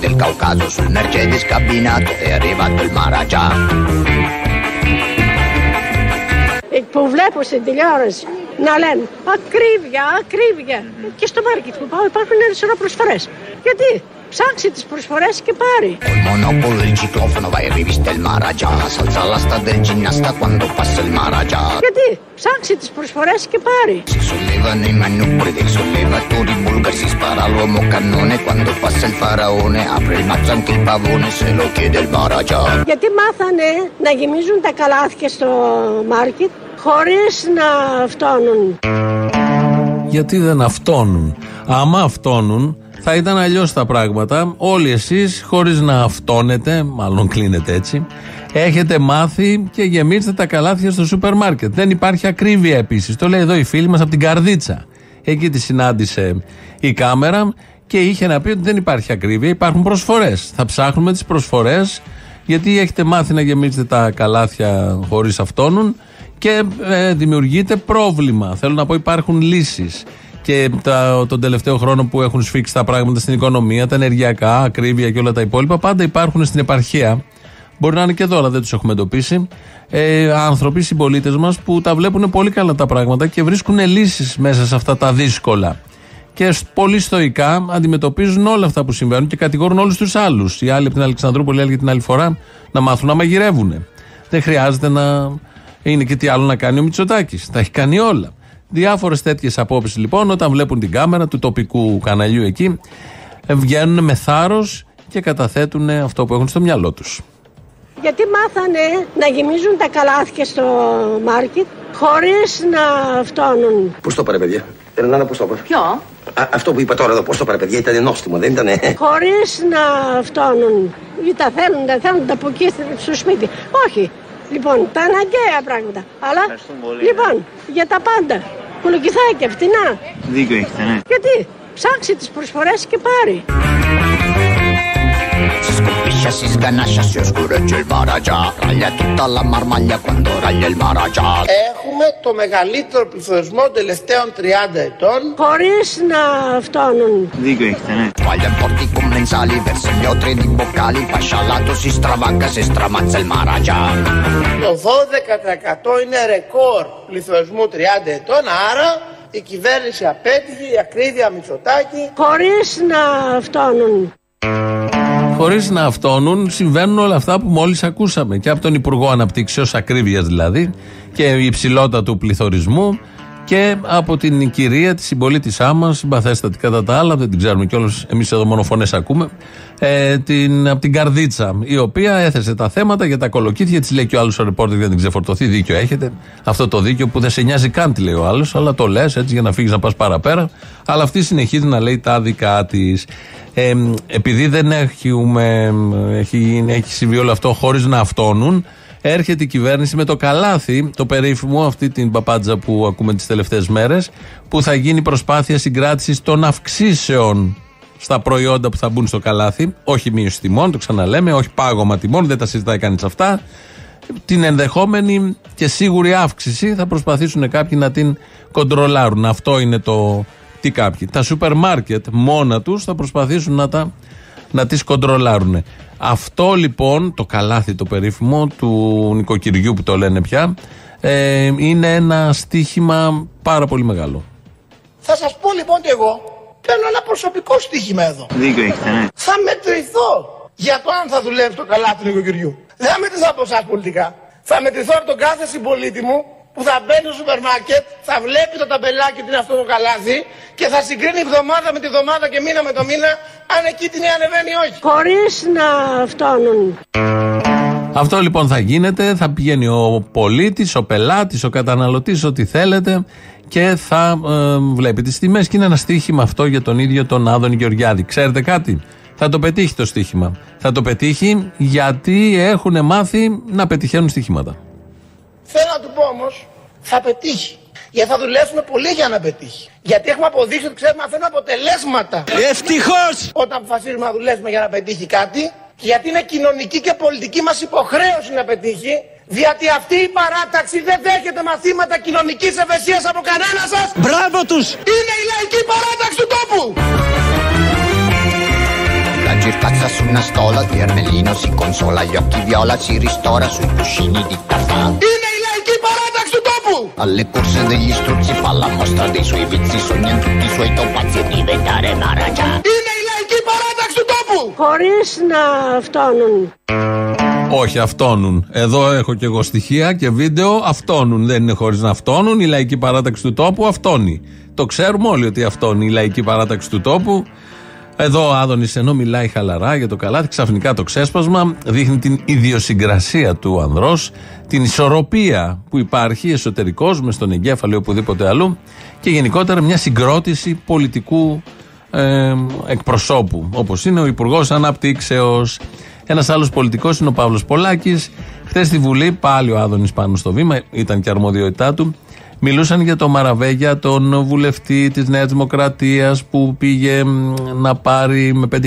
del Caucaso sul Mercedes cabinato è arrivato il Maragia. Ik proef lepels in de jaren. Να λένε ακρίβεια, ακρίβεια. Και στο μάρκετ που πάω υπάρχουν ένα σωρό προσφορέ. Γιατί ψάξει τι προσφορέ και πάρει. Col monopolo del ciclofono vai in rivista il Maragia. Salza l'asta del ginnasta quando passa il Maragia. Γιατί ψάξει τι προσφορέ και πάρει. Si sollevano i manubri dei sollevatori bulgari, si spara l'uomo cannone quando passa il faraone. Apre il mazzo anche il pavone se lo chiede il Maragia. Γιατί μάθανε να γεμίζουν τα καλάθια στο μάρκετ χωρίς να φτώνουν. Γιατί δεν αυτόνουν. Άμα αυτόνουν, θα ήταν αλλιώς τα πράγματα. Όλοι εσείς, χωρίς να αυτόνετε, μάλλον κλείνετε έτσι, έχετε μάθει και γεμίστε τα καλάθια στο σούπερ μάρκετ. Δεν υπάρχει ακρίβεια επίσης. Το λέει εδώ η φίλη μας από την Καρδίτσα. Εκεί τη συνάντησε η κάμερα και είχε να πει ότι δεν υπάρχει ακρίβεια, υπάρχουν προσφορές. Θα ψάχνουμε τις προσφορές, γιατί έχετε μάθει να γεμίζετε τα καλάθια χωρίς αυτόνουν και ε, δημιουργείται πρόβλημα. Θέλω να πω, υπάρχουν λύσεις. Και τα, τον τελευταίο χρόνο που έχουν σφίξει τα πράγματα στην οικονομία, τα ενεργειακά, ακρίβεια και όλα τα υπόλοιπα, πάντα υπάρχουν στην επαρχία. Μπορεί να είναι και εδώ, αλλά δεν τους έχουμε εντοπίσει. Ε, άνθρωποι, συμπολίτες μας που τα βλέπουν πολύ καλά τα πράγματα και βρίσκουν λύσεις μέσα σε αυτά τα δύσκολα. Και πολύ στοικά αντιμετωπίζουν όλα αυτά που συμβαίνουν και κατηγορούν όλους τους άλλους. Οι άλλοι από την Αλεξανδρούπολη, άλλοι την άλλη φορά, να μάθουν να μαγειρεύουν. Δεν χρειάζεται να είναι και τι άλλο να κάνει ο Μητσοτάκης. Τα έχει κάνει όλα. Διάφορες τέτοιες απόψεις λοιπόν, όταν βλέπουν την κάμερα του τοπικού καναλιού εκεί, ε, βγαίνουν με θάρρος και καταθέτουν αυτό που έχουν στο μυαλό τους. Γιατί μάθανε να γεμίζουν τα καλάθια στο μάρκετ χωρίς να φτώνουν. Πώς το πάρε, παιδιά; Ρενάνα, πώς το πάρε. Ποιο; Α, αυτό που είπα τώρα εδώ, πώς το πάρε, παιδιά, ήταν νόστιμο, δεν ήταν. Χωρίς να φτώνουν. Ή τα θέλουν, τα θέλουν τα από εκεί στο σπίτι. Όχι. Λοιπόν, τα αναγκαία πράγματα. Αλλά, λοιπόν, για τα πάντα. Κολοκυθάκια, φτηνά. Δίκιο έχετε, ναι. Γιατί; Ψάξει τις προσφορές και πάρει. Έχουμε το μεγαλύτερο πληθωρισμό τελευταίων 30 ετών Χωρίς να φτώνουν. Δίκιο έχετε, ναι Βάλια πόρτι κομμενσάλι, βέρσε δυο μποκάλι Πασχαλάτο, si στραβάγκα, Το 12% είναι ρεκόρ πληθωρισμού 30 ετών, άρα η κυβέρνηση απέτυχε, η ακρίβεια Μητσοτάκη. Χωρίς να φτώνουν. Χωρίς να αυτόνουν, συμβαίνουν όλα αυτά που μόλις ακούσαμε. Και από τον Υπουργό Αναπτύξεως, ακρίβειας δηλαδή, και η υψηλότητα του πληθωρισμού, και από την κυρία, τη συμπολίτησά μας, συμπαθέστατη κατά τα άλλα, δεν την ξέρουμε κιόλας, εμείς εδώ μόνο φωνές ακούμε, ε, την, από την Καρδίτσα, η οποία έθεσε τα θέματα για τα κολοκύθια. Της λέει και ο άλλος ο ρεπόρτερ για να την ξεφορτωθεί. Δίκιο έχετε. Αυτό το δίκιο που δεν σε νοιάζει καν, τη λέει ο άλλος, αλλά το λες έτσι για να φύγεις να πας παραπέρα. Αλλά αυτή συνεχίζει να λέει τα δικά της. Ε, επειδή δεν έχουμε, έχει, έχει συμβεί όλο αυτό χωρίς να αυτόνουν, έρχεται η κυβέρνηση με το καλάθι, το περίφημο, αυτή την παπάντζα που ακούμε τις τελευταίες μέρες, που θα γίνει προσπάθεια συγκράτησης των αυξήσεων στα προϊόντα που θα μπουν στο καλάθι. Όχι μείωση τιμών, το ξαναλέμε, όχι πάγωμα τιμών, δεν τα συζητάει κανείς αυτά. Την ενδεχόμενη και σίγουρη αύξηση θα προσπαθήσουν κάποιοι να την κοντρολάρουν. Αυτό είναι το τι κάποιοι. Τα σούπερ μάρκετ μόνα τους θα προσπαθήσουν να, τα, να τις κοντρολάρουν. Αυτό λοιπόν, το καλάθι το περίφημο του νοικοκυριού που το λένε πια, ε, είναι ένα στίχημα πάρα πολύ μεγάλο. Θα σας πω λοιπόν και εγώ, θέλω ένα προσωπικό στοίχημα εδώ. Δίκιο έχετε, ναι. Θα μετρηθώ για το αν θα δουλεύει το καλά του νοικοκυριού. Δεν θα μετρηθώ από εσάς πολιτικά. Θα μετρηθώ από τον κάθε συμπολίτη μου που θα μπαίνει στο σούπερ μάρκετ, θα βλέπει το ταμπελάκι ότι είναι αυτό το καλάθι και θα συγκρίνει εβδομάδα με τη εβδομάδα και μήνα με το μήνα αν εκεί την ανεβαίνει ή όχι. Χωρίς να φτώνουν. Αυτό λοιπόν θα γίνεται, θα πηγαίνει ο πολίτης, ο πελάτης, ο καταναλωτής, ό,τι θέλετε και θα ε, βλέπει τις τιμές. Και είναι ένα στίχημα αυτό για τον ίδιο τον Άδων Γεωργιάδη. Ξέρετε κάτι, θα το πετύχει το στίχημα. Θα το πετύχει γιατί έχουν μάθει να πετυχαίνουν στοιχήματα. Θέλω να του πω όμως, θα πετύχει. Γιατί θα δουλέψουμε πολύ για να πετύχει. Γιατί έχουμε αποδείξει ότι ξέρουμε να φέρνουμε αποτελέσματα. Ευτυχώς! Όταν αποφασίζουμε να δουλέψουμε για να πετύχει κάτι, γιατί είναι κοινωνική και πολιτική μας υποχρέωση να πετύχει, διότι αυτή η παράταξη δεν δέχεται μαθήματα κοινωνικής ευαισθησίας από κανένα σας. Μπράβο τους! Είναι η λαϊκή παράταξη του τόπου. La si spazza su una stola, di Ermellino si consola, gli occhi viola si ristora sui cuscini di caffè. Είναι η λαϊκή παράταξη του τόπου! Alle corse degli struzzi fa la mostra dei suoi vizi, sogna in tutti i suoi topazzi a diventare Maragia. Είναι η λαϊκή παράταξη του τόπου! Χωρίς να φτώνουν. Όχι, αυτόνουν. Εδώ έχω και εγώ στοιχεία και βίντεο. Αυτόνουν. Δεν είναι χωρίς να αυτόνουν. Η λαϊκή παράταξη του τόπου αυτόνει. Το ξέρουμε όλοι ότι αυτόνει η λαϊκή παράταξη του τόπου. Εδώ ο Άδωνης ενώ μιλάει χαλαρά για το καλάθι, ξαφνικά το ξέσπασμα δείχνει την ιδιοσυγκρασία του ανδρός, την ισορροπία που υπάρχει εσωτερικώς μες στον εγκέφαλο ή οπουδήποτε αλλού και γενικότερα μια συγκρότηση πολιτικού ε, εκπροσώπου, όπως είναι ο Υπουργός Αναπτύξεως. Ένας άλλος πολιτικός είναι ο Παύλος Πολάκης. Χθες στη Βουλή, πάλι ο Άδωνης πάνω στο βήμα, ήταν και αρμοδιότητά του. Μιλούσαν για το Μαραβέγια, τον βουλευτή της Νέας Δημοκρατίας που πήγε μ, να πάρει με 5.000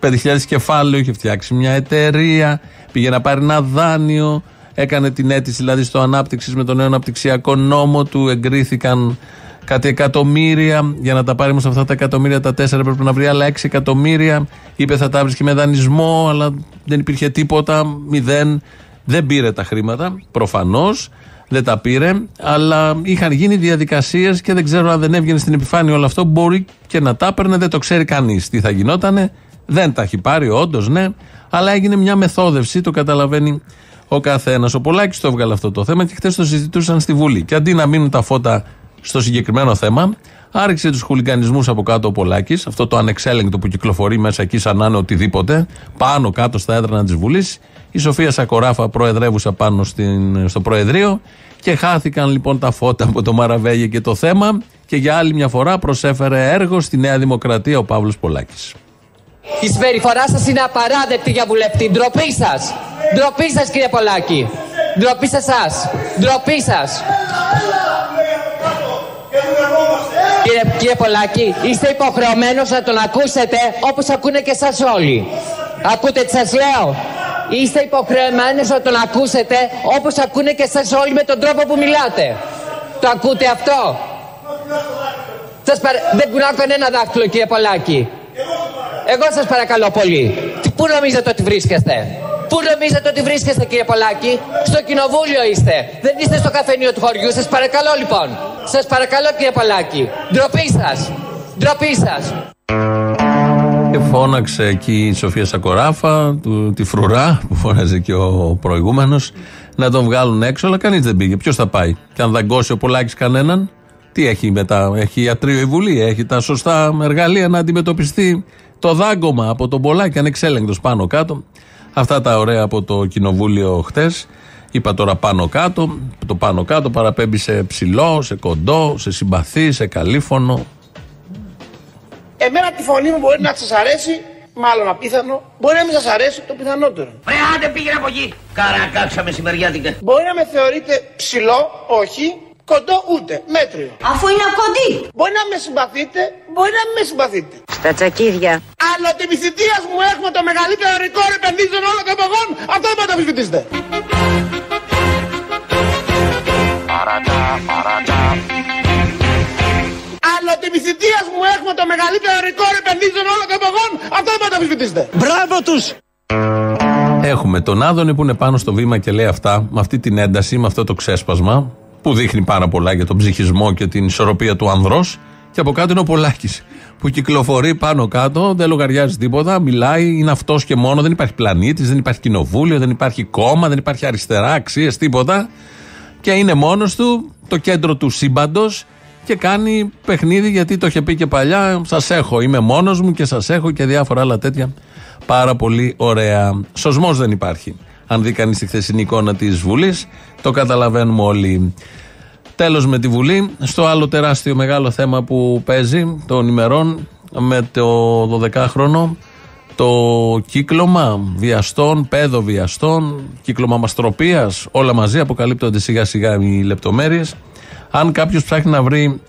5.000 κεφάλαιο, είχε φτιάξει μια εταιρεία, πήγε να πάρει ένα δάνειο, έκανε την αίτηση δηλαδή στο ανάπτυξης με τον νέο αναπτυξιακό νόμο του, εγκρίθηκαν κάτι εκατομμύρια. Για να τα πάρει όμως αυτά τα εκατομμύρια, τα τέσσερα πρέπει να βρει άλλα 6 εκατομμύρια. Είπε θα τα βρει και με δανεισμό, αλλά δεν υπήρχε τίποτα, μηδέν. Δεν πήρε τα χρήματα, προφανώς. Δεν τα πήρε, αλλά είχαν γίνει διαδικασίες και δεν ξέρω αν δεν έβγαινε στην επιφάνεια όλο αυτό. Μπορεί και να τα έπαιρνε, δεν το ξέρει κανείς τι θα γινότανε. Δεν τα έχει πάρει, όντως, ναι, αλλά έγινε μια μεθόδευση, το καταλαβαίνει ο καθένας. Ο Πολάκης το έβγαλε αυτό το θέμα και χθες το συζητούσαν στη Βουλή. Και αντί να μείνουν τα φώτα στο συγκεκριμένο θέμα, άρχισε τους χουλικανισμούς από κάτω ο Πολάκης, αυτό το ανεξέλεγκτο που κυκλοφορεί μέσα εκεί σαν να είναι οτιδήποτε, πάνω κάτω στα έδρανα της Βουλής. Η Σοφία Σακοράφα προεδρεύουσα πάνω στην, στο Προεδρείο και χάθηκαν λοιπόν τα φώτα από το Μαραβέγε και το θέμα και για άλλη μια φορά προσέφερε έργο στη Νέα Δημοκρατία ο Παύλος Πολάκης. Η συμπεριφορά σας είναι απαράδεκτη για βουλευτή. Ντροπή σας. Ντροπή σας, κύριε Πολάκη. Ντροπή σε εσάς. Ντροπή σας. Κύριε, κύριε Πολάκη, είστε υποχρεωμένος να τον ακούσετε όπως ακούνε και εσάς όλοι. Ακούτε τι σας λέω; Είστε υποχρεωμένοι να τον ακούσετε όπως ακούνε και εσά όλοι με τον τρόπο που μιλάτε. Το ακούτε αυτό; Σας παρα... Δεν κουνάω κανένα δάχτυλο, κύριε Πολάκη. Εγώ σας παρακαλώ πολύ. Τι- Πού νομίζετε ότι βρίσκεστε; Πού νομίζετε ότι βρίσκεστε κύριε Πολάκη; Στο κοινοβούλιο είστε. Δεν είστε στο καφενείο του χωριού. Σας παρακαλώ λοιπόν. Σας παρακαλώ κύριε Πολάκη. Ντροπή σας. Ντροπή σας. Και φώναξε εκεί η Σοφία Σακοράφα, του, τη φρουρά που φώναζε και ο προηγούμενος, να τον βγάλουν έξω, αλλά κανείς δεν πήγε. Ποιος θα πάει; Και αν δαγκώσει ο Πολάκης κανέναν, τι έχει μετά, έχει ιατρείο η Βουλή, έχει τα σωστά εργαλεία να αντιμετωπιστεί το δάγκωμα από τον Πολάκη, ανεξέλεγκτο πάνω κάτω. Αυτά τα ωραία από το κοινοβούλιο χτες. Είπα τώρα πάνω κάτω. Το πάνω κάτω παραπέμπει σε ψηλό, σε κοντό, σε συμπαθή, σε καλήφωνο. Εμένα τη φωνή μου μπορεί να σας αρέσει, μάλλον απίθανο, μπορεί να μην σας αρέσει το πιθανότερο. Ρε άντε πήγαινε από εκεί. Καρακάξα μεσημεριάτικα. Μπορεί να με θεωρείτε ψηλό, όχι, κοντό ούτε, μέτριο. Αφού είναι κοντή. Μπορεί να με συμπαθείτε, μπορεί να μην με συμπαθείτε. Στα τσακίδια. Αλλά ότι επί θητείας μου έχουμε το μεγαλύτερο ρεκόρ επενδύσεων όλων των εποχών, αυτό δεν μπορείτε να αμφισβητήσετε. Αλλά ότι επί θητείας μου έχουμε το μεγαλύτερο ρεκόρ επενδύσεων όλων των εποχών, αυτό δεν μπορείτε να αμφισβητήσετε. Μπράβο τους! Έχουμε τον Άδωνη που είναι πάνω στο βήμα και λέει αυτά, με αυτή την ένταση, με αυτό το ξέσπασμα, που δείχνει πάρα πολλά για τον ψυχισμό και την ισορροπία του ανδρός. Και από κάτω είναι ο Πολάκης, που κυκλοφορεί πάνω κάτω, δεν λογαριάζει τίποτα, μιλάει, είναι αυτός και μόνο, δεν υπάρχει πλανήτης, δεν υπάρχει κοινοβούλιο, δεν υπάρχει κόμμα, δεν υπάρχει αριστερά, αξίες, τίποτα. Και είναι μόνος του, το κέντρο του σύμπαντος και κάνει παιχνίδι γιατί το είχε πει και παλιά. Σας έχω, είμαι μόνος μου και σας έχω και διάφορα άλλα τέτοια. Πάρα πολύ ωραία. Σωσμός δεν υπάρχει. Αν δει κανείς τη χθεσινή εικόνα της Βουλής, το καταλαβαίνουμε όλοι. Τέλος με τη Βουλή. Στο άλλο τεράστιο μεγάλο θέμα που παίζει των ημερών με το 12χρονο το κύκλωμα βιαστών, πέδο βιαστών, κύκλωμα μαστροπίας, όλα μαζί αποκαλύπτονται σιγά σιγά οι λεπτομέρειες. Αν κάποιος ψάχνει να βρει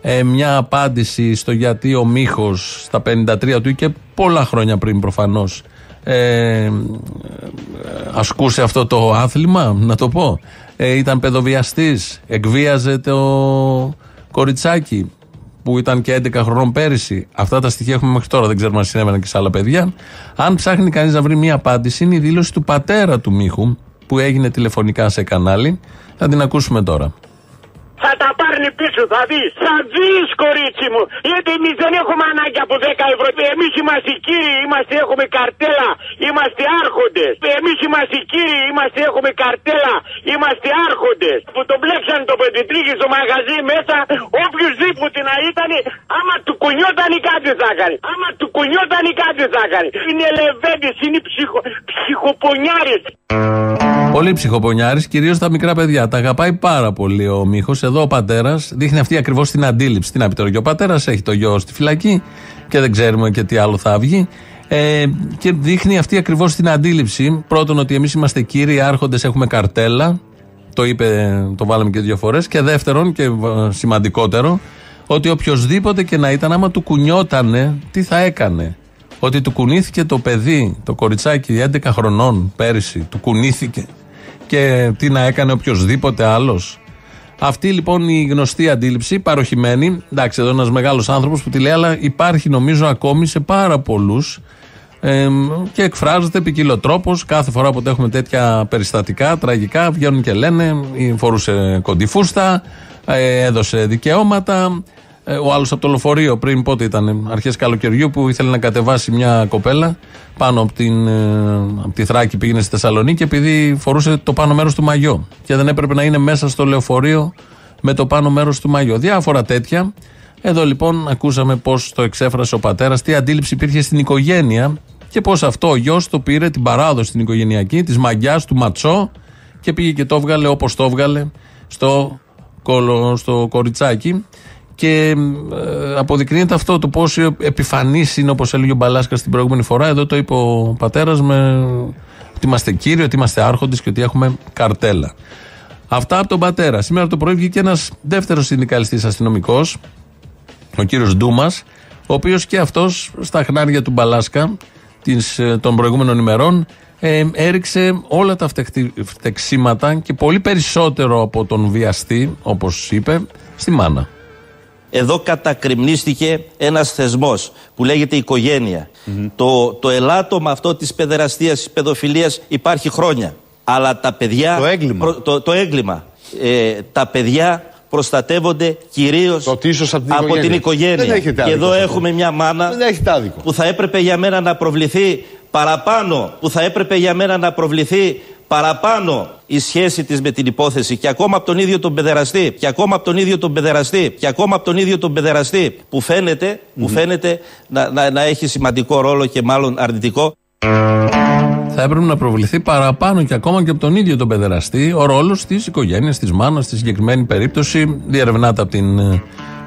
ε, μια απάντηση στο γιατί ο Μίχος στα 53 του ή και πολλά χρόνια πριν προφανώς ε, ασκούσε αυτό το άθλημα, να το πω. Ε, ήταν παιδοβιαστής, εκβίαζε το κοριτσάκι. που ήταν και 11 χρονών πέρυσι. Αυτά τα στοιχεία έχουμε μέχρι τώρα, δεν ξέρουμε αν συνέβαιναν και σε άλλα παιδιά. Αν ψάχνει κανείς να βρει μία απάντηση, είναι η δήλωση του πατέρα του Μίχου, που έγινε τηλεφωνικά σε κανάλι. Θα την ακούσουμε τώρα. Θα τα πάρνει πίσω, θα δεις. Θα δει, κορίτσι μου. Γιατί εμείς δεν έχουμε ανάγκη από 10 ευρώ. Εμείς είμαστε οι κύριοι, είμαστε, έχουμε καρτέλα, είμαστε άρχοντες. Εμείς είμαστε οι κύριοι, είμαστε, έχουμε καρτέλα, είμαστε άρχοντες. Που το μπλέξαν το πεντητρίκι στο μαγαζί μέσα, οποιοδήποτε να ήταν, άμα του κουνιόταν ή κάτι θα κάνει. Άμα του κουνιόταν ή κάτι θα κάνει. Είναι λεβέντε, είναι ψυχο, ψυχοπονιάρες. Πολύ ψυχοπονιάρης, κυρίως τα μικρά παιδιά. Τα αγαπάει πάρα πολύ ο Μίχος. Εδώ ο πατέρας δείχνει αυτή ακριβώς την αντίληψη. Τι να πει τώρα και ο πατέρας, έχει το γιο στη φυλακή και δεν ξέρουμε και τι άλλο θα βγει. Ε, και δείχνει αυτή ακριβώς την αντίληψη. Πρώτον, ότι εμείς είμαστε κύριοι άρχοντες, έχουμε καρτέλα. Το είπε, το βάλαμε και δύο φορές. Και δεύτερον, και σημαντικότερο, ότι οποιοδήποτε και να ήταν, άμα του κουνιότανε, τι θα έκανε; Ότι του κουνήθηκε το παιδί, το κοριτσάκι 11 χρονών πέρυσι, του κουνήθηκε και τι να έκανε οποιοδήποτε άλλος; Αυτή λοιπόν η γνωστή αντίληψη, παροχημένη. Εντάξει, εδώ ένας μεγάλος άνθρωπος που τη λέει, αλλά υπάρχει νομίζω ακόμη σε πάρα πολλούς ε, και εκφράζεται ποικιλοτρόπως. Κάθε φορά που έχουμε τέτοια περιστατικά τραγικά, βγαίνουν και λένε, φορούσε κοντιφούστα, ε, έδωσε δικαιώματα. Ε, ο άλλος από το λεωφορείο πριν πότε ήταν, αρχές καλοκαιριού, που ήθελε να κατεβάσει μια κοπέλα πάνω από, την, ε, από τη Θράκη, πήγαινε στη Θεσσαλονίκη, επειδή φορούσε το πάνω μέρος του μαγιό. Και δεν έπρεπε να είναι μέσα στο λεωφορείο με το πάνω μέρος του μαγιό. Διάφορα τέτοια. Εδώ λοιπόν ακούσαμε πώς το εξέφρασε ο πατέρας, τι αντίληψη υπήρχε στην οικογένεια και πώς αυτό ο γιος το πήρε την παράδοση την οικογενειακή, της μαγιάς του ματσό και πήγε και το έβγαλε όπως το έβγαλε στο, στο κοριτσάκι. Και ε, αποδεικνύεται αυτό το πόσο επιφανής είναι, όπως έλεγε ο Μπαλάσκα την προηγούμενη φορά. Εδώ το είπε ο πατέρας με ότι είμαστε κύριοι, ότι είμαστε άρχοντες και ότι έχουμε καρτέλα. Αυτά από τον πατέρα. Σήμερα το πρωί βγήκε ένας δεύτερος συνδικαλιστής αστυνομικός, ο κύριος Ντούμας, ο οποίος και αυτός στα χνάρια του Μπαλάσκα της, ε, των προηγούμενων ημερών ε, έριξε όλα τα φτεξίματα και πολύ περισσότερο από τον βιαστή, όπως είπε, στη μάνα. Εδώ κατακριμνίστηκε ένας θεσμός που λέγεται Το, το ελάττωμα αυτό της παιδεραστίας, της παιδοφιλίας υπάρχει χρόνια. Αλλά τα παιδιά... Το έγκλημα. το, το έγκλημα. Ε, τα παιδιά προστατεύονται κυρίως από, την οικογένεια. και εδώ έχουμε μια μάνα που θα έπρεπε για μένα να προβληθεί παραπάνω, που θα έπρεπε για μένα να προβληθεί παραπάνω η σχέση της με την υπόθεση και ακόμα από τον ίδιο τον παιδεραστή και ακόμα από τον ίδιο τον παιδεραστή και ακόμα από τον ίδιο τον παιδεραστή που φαίνεται, που φαίνεται να, να, να έχει σημαντικό ρόλο και μάλλον αρνητικό. Θα έπρεπε να προβληθεί παραπάνω και ακόμα και από τον ίδιο τον παιδεραστή ο ρόλος της οικογένειας, της μάνας, στη συγκεκριμένη περίπτωση. Διερευνάται από την ε,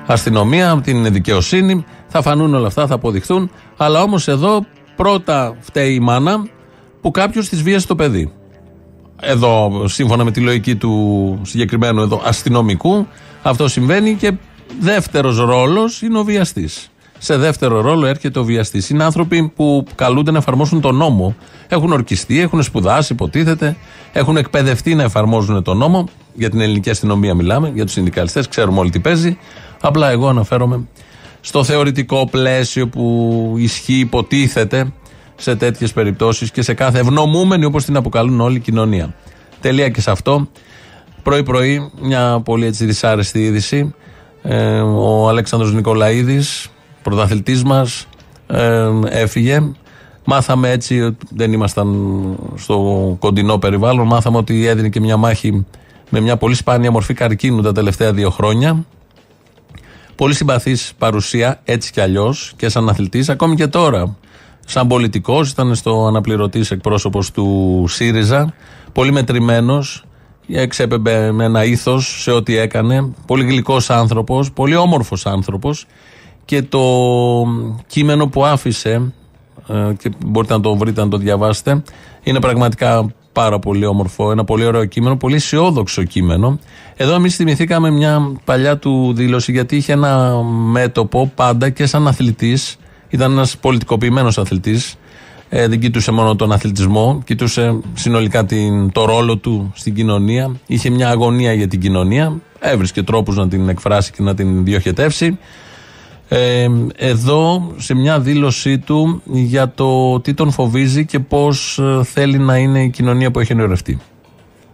αστυνομία, από την δικαιοσύνη. Θα φανούν όλα αυτά, θα αποδειχθούν. Αλλά όμως εδώ πρώτα φταίει η μάνα που κάποιος της βίασε το παιδί. Εδώ, σύμφωνα με τη λογική του συγκεκριμένου εδώ αστυνομικού, αυτό συμβαίνει και δεύτερος ρόλος είναι ο βιαστής. Σε δεύτερο ρόλο έρχεται ο βιαστής. Είναι άνθρωποι που καλούνται να εφαρμόσουν τον νόμο. Έχουν ορκιστεί, έχουν σπουδάσει, υποτίθεται, έχουν εκπαιδευτεί να εφαρμόζουν τον νόμο. Για την ελληνική αστυνομία μιλάμε, για τους συνδικαλιστές, ξέρουμε όλοι τι παίζει. Απλά εγώ αναφέρομαι στο θεωρητικό πλαίσιο που ισχύει, υποτίθεται σε τέτοιες περιπτώσεις και σε κάθε ευνομούμενη όπως την αποκαλούν όλη η κοινωνία. Τελεία και σε αυτό. Πρωί-πρωί, μια πολύ έτσι δυσάρεστη είδηση. Ε, ο Αλέξανδρος Νικολαίδης, πρωταθλητής μας, ε, έφυγε. Μάθαμε έτσι, ότι δεν ήμασταν στο κοντινό περιβάλλον, μάθαμε ότι έδινε και μια μάχη με μια πολύ σπάνια μορφή καρκίνου τα τελευταία δύο χρόνια. Πολύ συμπαθής παρουσία, έτσι κι αλλιώς, και σαν αθλητής, ακόμη και τώρα σαν πολιτικός, ήταν στο αναπληρωτής εκπρόσωπος του ΣΥΡΙΖΑ. Πολύ μετρημένος, εξέπεμπε με ένα ήθος σε ό,τι έκανε. Πολύ γλυκός άνθρωπος, πολύ όμορφος άνθρωπος. Και το κείμενο που άφησε, ε, και μπορείτε να το βρείτε, να το διαβάσετε, είναι πραγματικά πάρα πολύ όμορφο. Ένα πολύ ωραίο κείμενο, πολύ αισιόδοξο κείμενο. Εδώ εμείς θυμηθήκαμε μια παλιά του δήλωση, γιατί είχε ένα μέτωπο πάντα και σαν αθλητής ήταν ένας πολιτικοποιημένος αθλητής. Ε, δεν κοιτούσε μόνο τον αθλητισμό, κοιτούσε συνολικά την, το ρόλο του στην κοινωνία. Είχε μια αγωνία για την κοινωνία. Έβρισκε τρόπους να την εκφράσει και να την διοχετεύσει. Ε, εδώ σε μια δήλωσή του για το τι τον φοβίζει και πώς ε, θέλει να είναι η κοινωνία που έχει ενωρευτεί.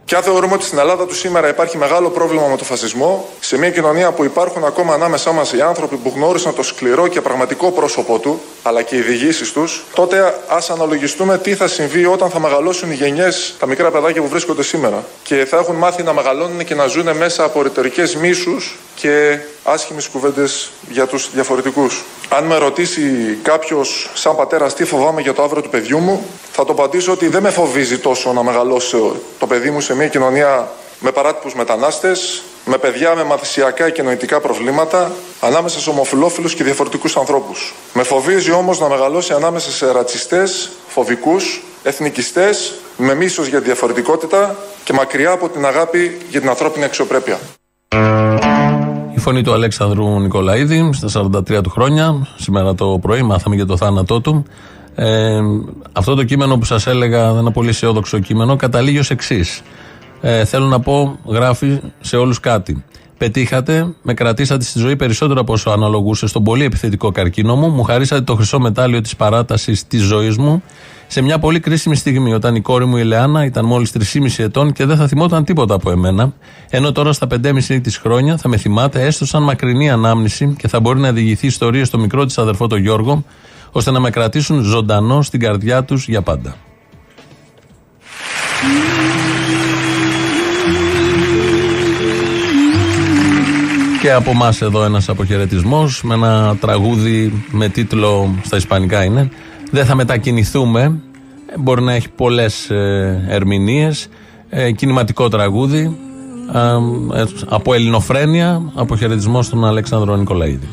Και αν θεωρούμε ότι στην Ελλάδα του σήμερα υπάρχει μεγάλο πρόβλημα με το φασισμό, σε μια κοινωνία που υπάρχουν ακόμα ανάμεσά μας οι άνθρωποι που γνώρισαν το σκληρό και πραγματικό πρόσωπό του, αλλά και οι διηγήσεις τους, τότε ας αναλογιστούμε τι θα συμβεί όταν θα μεγαλώσουν οι γενιές, τα μικρά παιδάκια που βρίσκονται σήμερα. Και θα έχουν μάθει να μεγαλώνουν και να ζουν μέσα από ρητορικές μίσους και άσχημες κουβέντες για τους διαφορετικούς. Αν με ρωτήσει κάποιος, σαν πατέρας, τι φοβάμαι για το αύριο του παιδιού μου, θα το απαντήσω ότι δεν με φοβίζει τόσο να μεγαλώσει το παιδί μου σε μια κοινωνία με παράτυπους μετανάστες, με παιδιά με μαθησιακά και νοητικά προβλήματα, ανάμεσα σε ομοφυλόφιλους και διαφορετικούς ανθρώπους. Με φοβίζει όμως να μεγαλώσει ανάμεσα σε ρατσιστές, φοβικούς, εθνικιστές, με μίσος για διαφορετικότητα και μακριά από την αγάπη για την ανθρώπινη αξιοπρέπεια φωνή του Αλέξανδρου Νικολαίδη στα 43 του χρόνια. Σήμερα το πρωί μάθαμε για το θάνατό του. Ε, αυτό το κείμενο που σας έλεγα, ένα πολύ αισιόδοξο κείμενο, καταλήγει ως εξής. Ε, θέλω να πω, γράφει σε όλους κάτι. Πετύχατε, με κρατήσατε στη ζωή περισσότερο από όσο αναλογούσε στον πολύ επιθετικό καρκίνο μου. Μου χαρίσατε το χρυσό μετάλλιο της παράτασης της ζωής μου σε μια πολύ κρίσιμη στιγμή, όταν η κόρη μου η Λεάνα ήταν μόλις 3,5 ετών και δεν θα θυμόταν τίποτα από εμένα. Ενώ τώρα στα 5,5 της χρόνια θα με θυμάται έστω σαν μακρινή ανάμνηση και θα μπορεί να διηγηθεί ιστορίες στο μικρό της αδερφό τον Γιώργο, ώστε να με κρατήσουν ζωντανό στην καρδιά τους για πάντα. Και από εμάς εδώ ένας αποχαιρετισμός με ένα τραγούδι με τίτλο στα ισπανικά είναι δεν θα μετακινηθούμε. Μπορεί να έχει πολλές ε, ερμηνείες. Ε, κινηματικό τραγούδι. Ε, από ελληνοφρένεια. Αποχαιρετισμός στον Αλέξανδρο Νικολαίδη.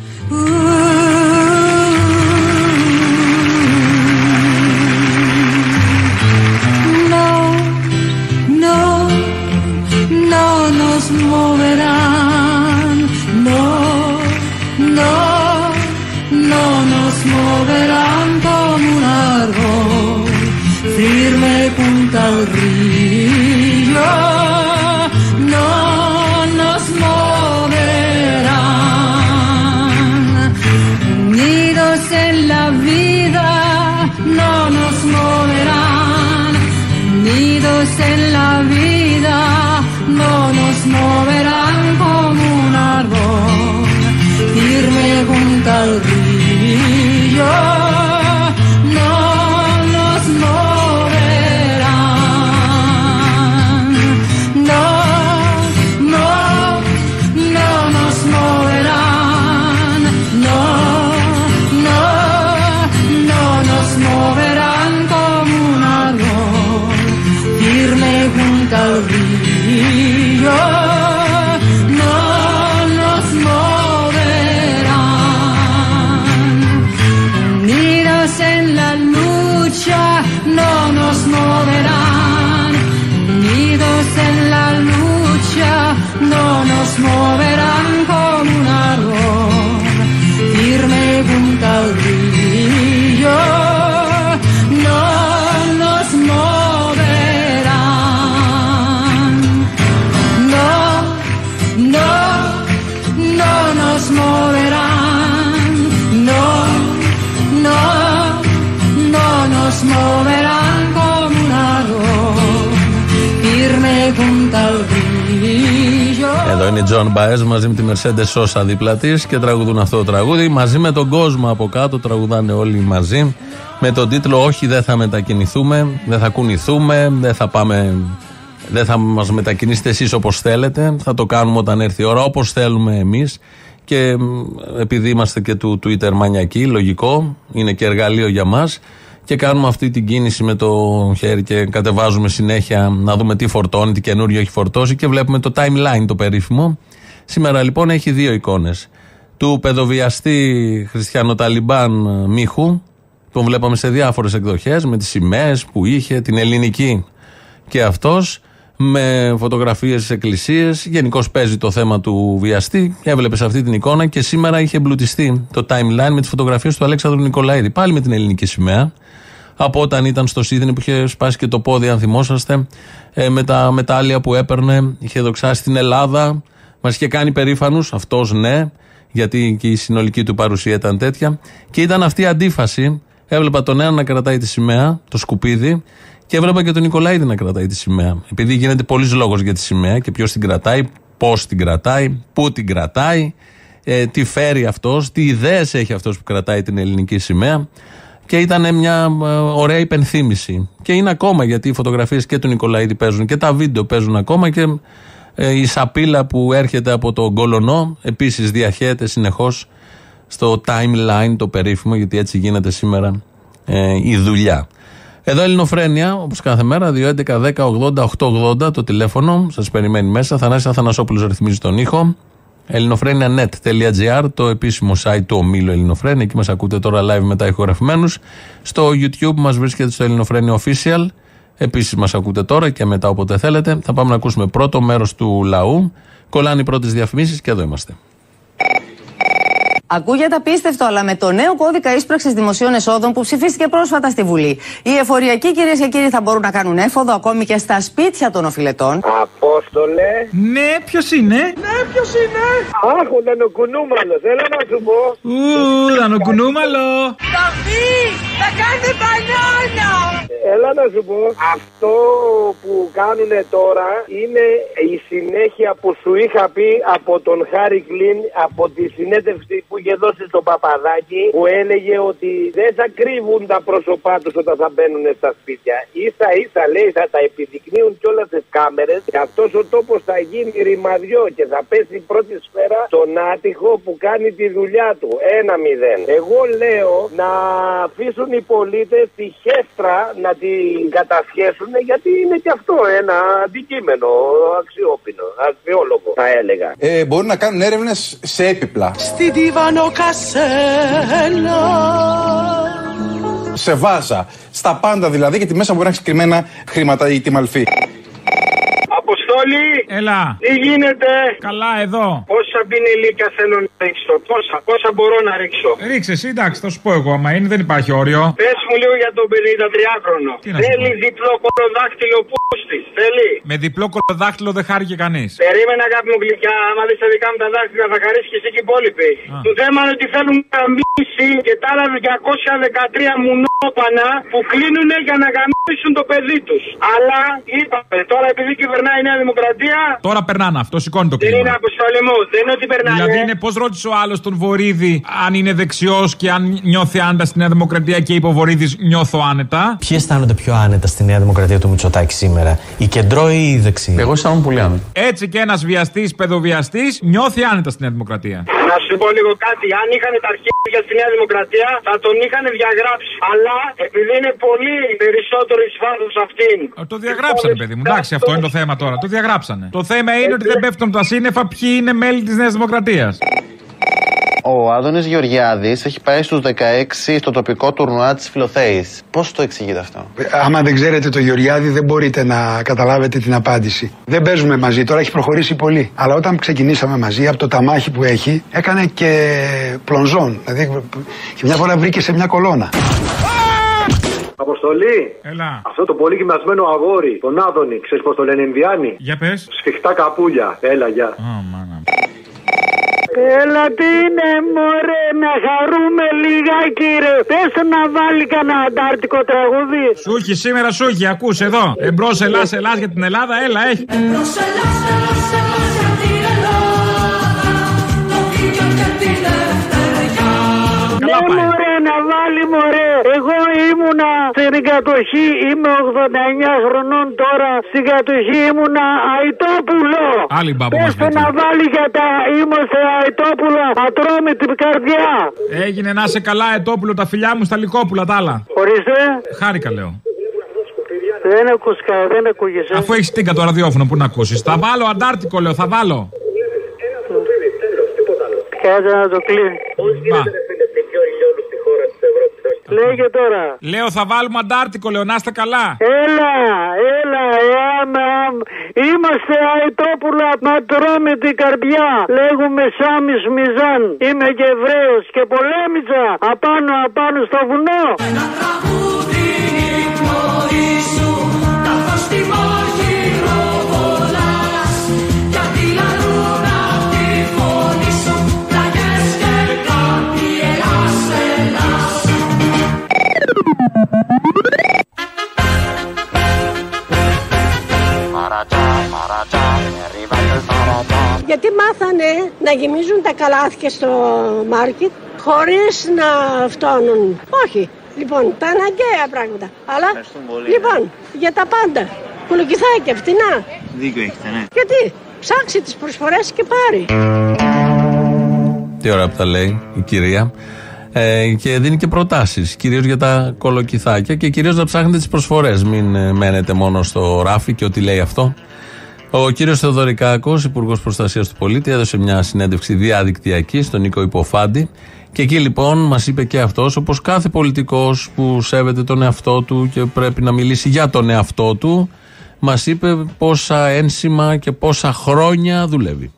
Mercedes Σόσα δίπλα της και τραγουδούν αυτό το τραγούδι. Μαζί με τον κόσμο από κάτω τραγουδάνε όλοι μαζί. Με τον τίτλο Όχι, δεν θα μετακινηθούμε, δεν θα κουνηθούμε, δεν θα πάμε. Δεν θα μας μετακινήσετε εσείς όπως θέλετε. Θα το κάνουμε όταν έρθει η ώρα, όπως θέλουμε εμείς. Και επειδή είμαστε και του Twitter μανιακοί, λογικό, είναι και εργαλείο για μας και κάνουμε αυτή την κίνηση με το χέρι και κατεβάζουμε συνέχεια να δούμε τι φορτώνει, τι καινούριο έχει φορτώσει και βλέπουμε το timeline το περίφημο. Σήμερα λοιπόν έχει δύο εικόνες. Του παιδοβιαστή Χριστιανοταλιμπάν Μίχου, τον βλέπαμε σε διάφορες εκδοχές με τις σημαίες που είχε, την ελληνική και αυτός με φωτογραφίες στις εκκλησίες. Γενικώς παίζει το θέμα του βιαστή. Έβλεπε αυτή την εικόνα και σήμερα είχε εμπλουτιστεί το timeline με τις φωτογραφίες του Αλέξανδρου Νικολαίδη. Πάλι με την ελληνική σημαία. Από όταν ήταν στο Σίδνη που είχε σπάσει και το πόδι, αν θυμόσαστε, ε, με τα μετάλλια που έπαιρνε, είχε δοξάσει την Ελλάδα. Μας είχε κάνει περήφανου, αυτός ναι. γιατί και η συνολική του παρουσία ήταν τέτοια. Και ήταν αυτή η αντίφαση. Έβλεπα τον ένα να κρατάει τη σημαία, το σκουπίδι, και έβλεπα και τον Νικολαίδη να κρατάει τη σημαία. Επειδή γίνεται πολλής λόγος για τη σημαία και ποιος την κρατάει, πώς την κρατάει, πού την κρατάει, ε, τι φέρει αυτός, τι ιδέες έχει αυτός που κρατάει την ελληνική σημαία. Και ήταν μια ε, ωραία υπενθύμηση. Και είναι ακόμα γιατί οι φωτογραφίες και του Νικολαίδη παίζουν και τα βίντεο παίζουν ακόμα και ε, η σαπίλα που έρχεται από τον Κολονό επίσης διαχέεται συνεχώς στο timeline το περίφημο, γιατί έτσι γίνεται σήμερα ε, η δουλειά. Εδώ Ελληνοφρένια, όπως κάθε μέρα, 2.11.10.80.880 το τηλέφωνο, σας περιμένει μέσα. Θανάσης Αθανασόπουλος ρυθμίζει τον ήχο. ελληνοφρένια.net.gr, το επίσημο site του ομίλου Ελληνοφρένια. Εκεί μας ακούτε τώρα live μετά ηχογραφημένους. Στο YouTube μας βρίσκεται στο Ελληνοφρένια Official. Επίσης μας ακούτε τώρα και μετά όποτε θέλετε. Θα πάμε να ακούσουμε πρώτο μέρος του λαού. Κολλάνε οι πρώτες διαφημίσεις και εδώ είμαστε. Ακούγεται απίστευτο, αλλά με το νέο κώδικα ίσπραξης δημοσίων εσόδων που ψηφίστηκε πρόσφατα στη Βουλή, οι εφοριακοί κυρίες και κύριοι θα μπορούν να κάνουν έφοδο ακόμη και στα σπίτια των οφειλετών. Απόστολε. Ναι, ποιος είναι; Ναι, ποιος είναι; Αχ, ο Δανοκουνούμαλος, θέλω να σου πω. Ου, Δανοκουνούμαλο. Θα φύγει, θα κάνει μπανάνα. Έλα να σου πω, αυτό που κάνουν τώρα είναι η συνέχεια που σου είχα πει από τον Χάρη Κλίν από τη συνέντευξη που είχε δώσει στον Παπαδάκη που έλεγε ότι δεν θα κρύβουν τα πρόσωπά τους όταν θα μπαίνουν στα σπίτια. σα ίσα λέει θα τα επιδεικνύουν κιόλα τις κάμερες και αυτός ο τόπος θα γίνει ρημαδιό και θα πέσει η πρώτη σφαίρα στον άτυχο που κάνει τη δουλειά του. Ένα μηδέν. Εγώ λέω να αφήσουν οι πολίτες τη χέστρα να την κατασχέσουν γιατί είναι και αυτό ένα αντικείμενο αξιόπινο, αξιόλογο θα έλεγα. Ε, μπορούν να κάνουν έρευνες σε έπιπλα. Στην Τίβανο Κασέλα. Σε βάζα. Στα πάντα δηλαδή, γιατί μέσα μπορεί να έχει κρυμμένα χρήματα ή τη μαλφή. Αποστόλη! Έλα! Τι γίνεται! Καλά, εδώ! Πόσα μπινελίκια θέλω να ρίξω, πόσα, πόσα μπορώ να ρίξω; Ρίξε, εσύ, εντάξει, θα σου πω εγώ, άμα είναι, δεν υπάρχει όριο. Πες μου λίγο για τον 53χρονο. Θέλει διπλό κολοδάκτυλο πούστη. Θέλει. Με διπλό κολοδάκτυλο δεν χάρηκε κανείς. Περίμενα αγάπη μου γλυκιά, άμα δεις τα δικά μου τα δάχτυλα θα χαρίσεις και εσύ και οι υπόλοιποι. Το θέμα είναι ότι θέλουν γαμίσει και τα άλλα 213 μουνόπανα που κλείνουν για να γαμίσουν το παιδί τους. Αλλά είπαμε τώρα επειδή κυβερνάει η Νέα Δημοκρατία. Τώρα περνάνε αυτό, σηκώνει το κλίμα. Δεν είναι αποστολή μου, δεν είναι ότι περνάνε. Δηλαδή είναι πώς ρώτησε ο άλλος τον Βορύδη αν είναι δεξιός και αν νιώθει άνετα στη Νέα Δημοκρατία και είπε ο Βορύδης νιώθω άνετα. Ποιοι αισθάνονται πιο άνετα στη Νέα Δημοκρατία του Μητσοτάκη σήμερα, η κεντρό ή η δεξί. Εγώ αισθάνομαι πολύ άνετα. Έτσι και ένας βιαστής, παιδοβιαστής νιώθει άνετα στη Νέα Δημοκρατία. Να σου πω λίγο κάτι. Αν είχαν τα αρχίδια στη Νέα Δημοκρατία, θα τον είχαν διαγράψει. Αλλά επειδή είναι πολύ περισσότερο εις βάθος αυτήν. Το διαγράψανε, παιδί μου. Εντάξει, αυτό είναι το θέμα τώρα. Το διαγράψανε. Το θέμα είναι ότι δεν πέφτουν τα σύννεφα ποιοι είναι μέλη της Νέας Δημοκρατίας. Ο Άδωνης Γεωργιάδης έχει πάει στους 16 στο τοπικό τουρνουά της Φιλοθέης. Πώς το εξηγείτε αυτό; Ε, άμα δεν ξέρετε το Γεωργιάδη δεν μπορείτε να καταλάβετε την απάντηση. Δεν παίζουμε μαζί, τώρα έχει προχωρήσει πολύ. Αλλά όταν ξεκινήσαμε μαζί, από το ταμάχι που έχει, έκανε και πλονζόν. Δηλαδή και μια φορά βρήκε σε μια κολόνα. Αποστολή! Έλα. Αυτό το πολύ γυμνασμένο αγόρι, τον Άδωνη, ξέρεις πώς το λένε Ινδιάνοι; Για πες. Σφιχτά καπούλια. Έλα, γεια. Έλα τι είναι μωρέ να χαρούμε λιγάκι ρε Πες του να βάλει κανένα αντάρτικο τραγούδι Σου έχει σήμερα σου έχει ακούς εδώ Εμπρός Ελλάς Ελλάς για την Ελλάδα έλα έχει Εμπρός Ελλάς Ελλάς Ελλάς για την Ελλάδα Το δίκιο και τη δευτεριά Ναι μωρέ να βάλει μωρέ. Εγώ ήμουνα στην κατοχή Είμαι 89 χρονών τώρα. Στην κατοχή ήμουνα Αιτόπουλο Άλλη μπαμπού Πες του να βάλει για τα Είμαστε Αιτόπουλο Πατρώμε την καρδιά. Έγινε να σε καλά ετόπουλο τα φιλιά μου στα λικόπουλα τα άλλα. Ορίστε. Χάρηκα λέω. Δεν ακούστηκα δεν ακούγεσαι. Αφού έχεις τίγκα το ραδιόφωνο που να ακούσεις. Θα βάλω αντάρτικο, λέω, θα βάλω. Κάτσε να το κλείνει Μα. Λέγε τώρα Λέω θα βάλουμε αντάρτικο, λέω, να είστε καλά. Έλα, έλα, εάν αμ, είμαστε αετόπουλα να τρώμε την καρδιά. Λέγουμε Σάμις Μιζάν. Είμαι και Εβραίος και πολέμησα απάνω απάνω στο βουνό. Γιατί μάθανε να γεμίζουν τα καλάθια στο μάρκετ χωρίς να φτώνουν. Όχι. Λοιπόν, τα αναγκαία πράγματα. Αλλά, λοιπόν, για τα πάντα. Κολοκυθάκια, φτηνά. Δίκιο έχετε, ναι. Γιατί, ψάξει τις προσφορές και πάρει. Τι ώρα που τα λέει η κυρία. Ε, και δίνει και προτάσεις, κυρίως για τα κολοκυθάκια και κυρίως να ψάχνετε τις προσφορές. Μην ε, μένετε μόνο στο ράφι και ό,τι λέει αυτό. Ο κύριος Θεοδωρικάκος, Υπουργός Προστασίας του Πολίτη, έδωσε μια συνέντευξη διαδικτυακή στον Νίκο Υποφάντη. Και εκεί λοιπόν μας είπε και αυτός, όπως κάθε πολιτικός που σέβεται τον εαυτό του και πρέπει να μιλήσει για τον εαυτό του, μας είπε πόσα ένσημα και πόσα χρόνια δουλεύει.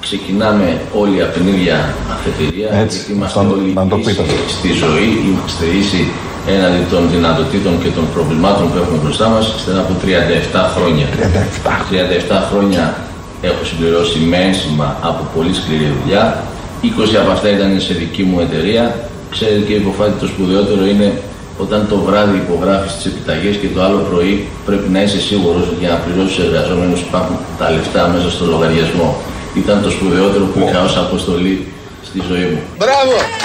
Ξεκινάμε όλοι από την ίδια αφετηρία. Έτσι, γιατί είμαστε να το- όλοι να το ίσοι πείτε. στη ζωή. Είμαστε ίσοι έναντι των δυνατοτήτων και των προβλημάτων που έχουμε μπροστά μας. Ύστερα από 37 χρόνια. 37 χρόνια έχω συμπληρώσει με ένσημα από πολύ σκληρή δουλειά. 20 από αυτά ήταν σε δική μου εταιρεία. Ξέρετε και υποφάτη το σπουδαιότερο είναι όταν το βράδυ υπογράφεις τις επιταγές και το άλλο πρωί πρέπει να είσαι σίγουρος ότι για να πληρώσεις τους εργαζόμενου υπάρχουν τα λεφτά μέσα στο λογαριασμό. Ήταν το σπουδαιότερο που είχα ως αποστολή στη ζωή μου. Μπράβο!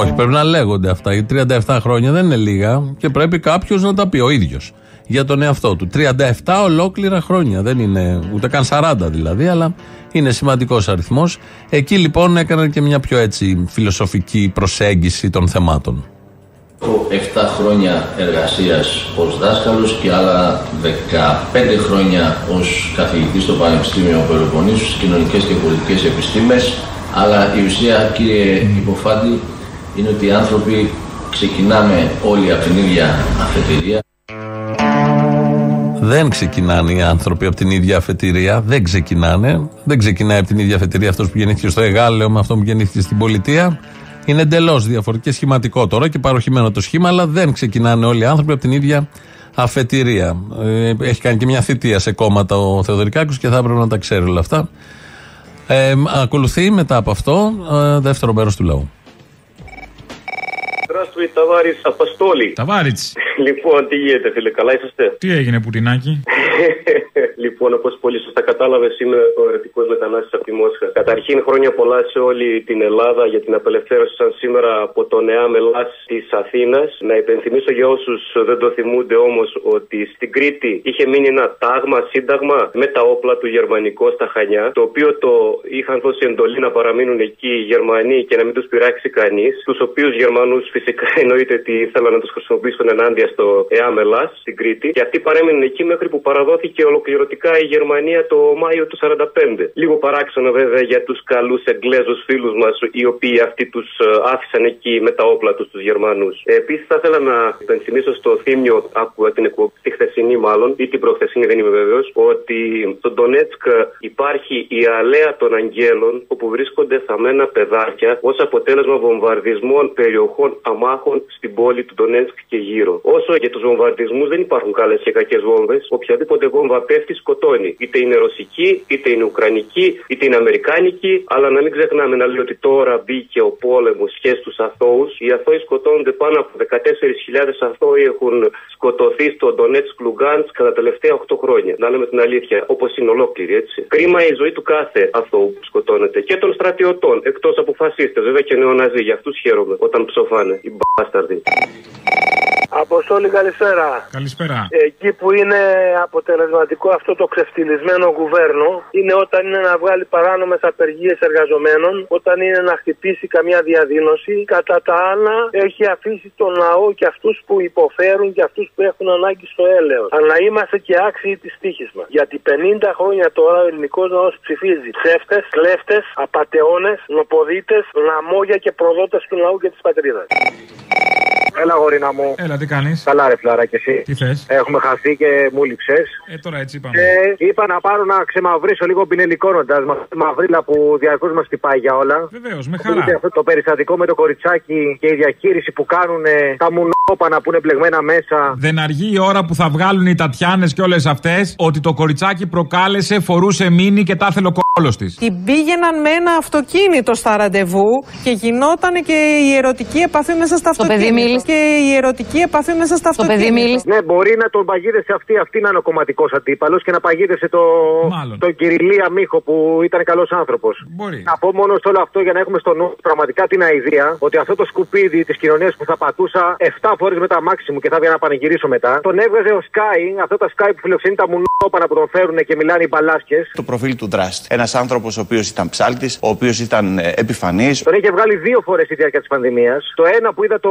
Όχι, πρέπει να λέγονται αυτά. Οι 37 χρόνια δεν είναι λίγα και πρέπει κάποιος να τα πει ο ίδιος για τον εαυτό του. 37 ολόκληρα χρόνια. Δεν είναι ούτε καν 40 δηλαδή, αλλά είναι σημαντικός αριθμός. Εκεί λοιπόν έκανε και μια πιο έτσι φιλοσοφική προσέγγιση των θεμάτων. Έχω 7 χρόνια εργασίας ως δάσκαλος και άλλα 15 χρόνια ως καθηγητής στο Πανεπιστήμιο Πελοποννήσου στις κοινωνικές και πολιτικές επιστήμες. Αλλά η ουσία, κύριε Υποφάντη, είναι ότι οι άνθρωποι ξεκινάμε όλοι από την ίδια αφετηρία. Δεν ξεκινάνε οι άνθρωποι από την ίδια αφετηρία. Δεν ξεκινάνε. Δεν ξεκινάει από την ίδια αφετηρία αυτός που γεννήθηκε στο Εγάλεο με αυτό που γεννήθηκε στην πολιτεία. Είναι εντελώς διαφορετικό και σχηματικό τώρα και παροχημένο το σχήμα, αλλά δεν ξεκινάνε όλοι οι άνθρωποι από την ίδια αφετηρία. Ε, έχει κάνει και μια θητεία σε κόμματα ο Θεοδωρικάκος και θα έπρεπε να τα ξέρει όλα αυτά. Ε, ακολουθεί μετά από αυτό ε, δεύτερο μέρος του λαού. здравствуй, товарищ апостолий. Товарищ. Λοιπόν, τι γίνεται, φίλε, καλά είσαστε; Τι έγινε, Πουτινάκι; λοιπόν, όπως πολύ σωστά κατάλαβες, είμαι ο ερωτικός μετανάστης από τη Μόσχα. Καταρχήν, χρόνια πολλά σε όλη την Ελλάδα για την απελευθέρωση σαν σήμερα από τον ΕΑΜ Ελλάς της Αθήνας. Να υπενθυμίσω για όσους δεν το θυμούνται όμως ότι στην Κρήτη είχε μείνει ένα τάγμα, σύνταγμα με τα όπλα του γερμανικό στα Χανιά, το οποίο το είχαν δώσει εντολή να παραμείνουν εκεί οι Γερμανοί και να μην τους πειράξει κανείς. Τους οποίους Γερμανούς φυσικά εννοείται ότι ήθελαν να τους χρησιμοποιήσουν ενάντια στο ΕΑΜ Ελλάς στην Κρήτη. Και αυτοί παρέμειναν εκεί μέχρι που παραδόθηκε ολοκληρωτικά η Γερμανία το Μάιο του 45. Λίγο παράξενο βέβαια για τους καλούς Εγγλέζους φίλους μας, οι οποίοι αυτοί τους άφησαν εκεί με τα όπλα τους τους Γερμανούς. Επίσης θα ήθελα να υπενθυμίσω στο θύμιο, άκουγα την εκπομπή, τη χθεσινή μάλλον, ή την προχθεσινή, δεν είμαι βέβαιος, ότι στο Ντονέτσκ υπάρχει η αλέα των Αγγέλων, όπου βρίσκονται θαμμένα παιδάκια ως αποτέλεσμα βομβαρδισμών περιοχών αμάχων στην πόλη του Ντονέτσκ και γύρω. Όσο για τους βομβαρδισμούς δεν υπάρχουν καλές και κακές βόμβες, οποιαδήποτε βόμβα πέφτει σκοτώνει. Είτε είναι ρωσική, είτε είναι ουκρανική, είτε είναι αμερικάνικη, αλλά να μην ξεχνάμε να λέει ότι τώρα μπήκε ο πόλεμος και στους αθώους. Οι αθώοι σκοτώνονται πάνω από 14.000 αθώοι έχουν σκοτωθεί στο Ντονέτσκ Λουγκάντ κατά τα τελευταία 8 χρόνια. Να λέμε την αλήθεια, όπως είναι ολόκληρη έτσι. Κρίμα η ζωή του κάθε αθώου που σκοτώνεται και των στρατιωτών, εκτός από φασίστες, βέβαια και νεοναζί. Για αυτούς χαίρομαι όταν ψοφάνε οι μπάσταρδοι. Αποστόλη, καλησπέρα. Καλησπέρα. Εκεί που είναι αποτελεσματικό αυτό το ξεφτυλισμένο γουβέρνο είναι όταν είναι να βγάλει παράνομες απεργίες εργαζομένων, όταν είναι να χτυπήσει καμιά διαδήλωση. Κατά τα άλλα, έχει αφήσει τον λαό και αυτούς που υποφέρουν και αυτούς που έχουν ανάγκη στο έλεος. Αλλά είμαστε και άξιοι της τύχης μας. Γιατί 50 χρόνια τώρα ο ελληνικός λαό ψηφίζει ψεύτες, κλέφτες, απαταιώνες, νοποδίτες, λαμόγια και προδότες του λαού και της πατρίδας. Έλα, γορίνα μου. Έλα, τι κάνεις; Καλά, ρε φλάρα και εσύ. Τι θες; Έχουμε χαθεί και μου λείψες. Ε, τώρα έτσι είπαμε. Και είπα να πάρω να ξεμαυρίσω λίγο πινελικώνοντα με αυτή τη μαυρίλα που διαρκώ μας χτυπάει για όλα. Βεβαίως, με χαρά. Είτε αυτό το περιστατικό με το κοριτσάκι και η διαχείριση που κάνουν τα μουνόπανα που είναι μπλεγμένα μέσα. Δεν αργεί η ώρα που θα βγάλουν οι Τατιάνες και όλες αυτές ότι το κοριτσάκι προκάλεσε, φορούσε μήνυ και τα ήθελε ο όλο της. Την πήγαιναν με ένα αυτοκίνητο στα ραντεβού και γινόταν και η ερωτική επαφή μέσα στα παιδί αυτοκίνητα. μίλησε. Και η ερωτική επαφή μέσα στα Το παιδί αυτοκίνητα. μίλησε. Ναι, μπορεί να τον παγίδευσε αυτή, αυτή να είναι ο κομματικός αντίπαλος και να παγίδευσε το, τον Κυριλία Μίχο που ήταν καλός άνθρωπος. Μπορεί. Να πω μόνο σε όλο αυτό για να έχουμε στο νου πραγματικά την αηδία ότι αυτό το σκουπίδι της κοινωνίας που θα πατούσα 7 φορές με τα μάξι μου και θα έβγαινα να πανηγυρίσω μετά, τον έβγαζε ο Sky, αυτό το Sky που φιλοξενεί τα μουνόπανα που τον φέρουν και μιλάνε οι μπαλάσκες. Το προφίλ του δράστη. Ένας άνθρωπος ο οποίος ήταν ψάλτης, ο οποίος ήταν επιφανής. Τον είχε βγάλει δύο φορές στη διάρκεια της πανδημίας. Το ένα που είδα το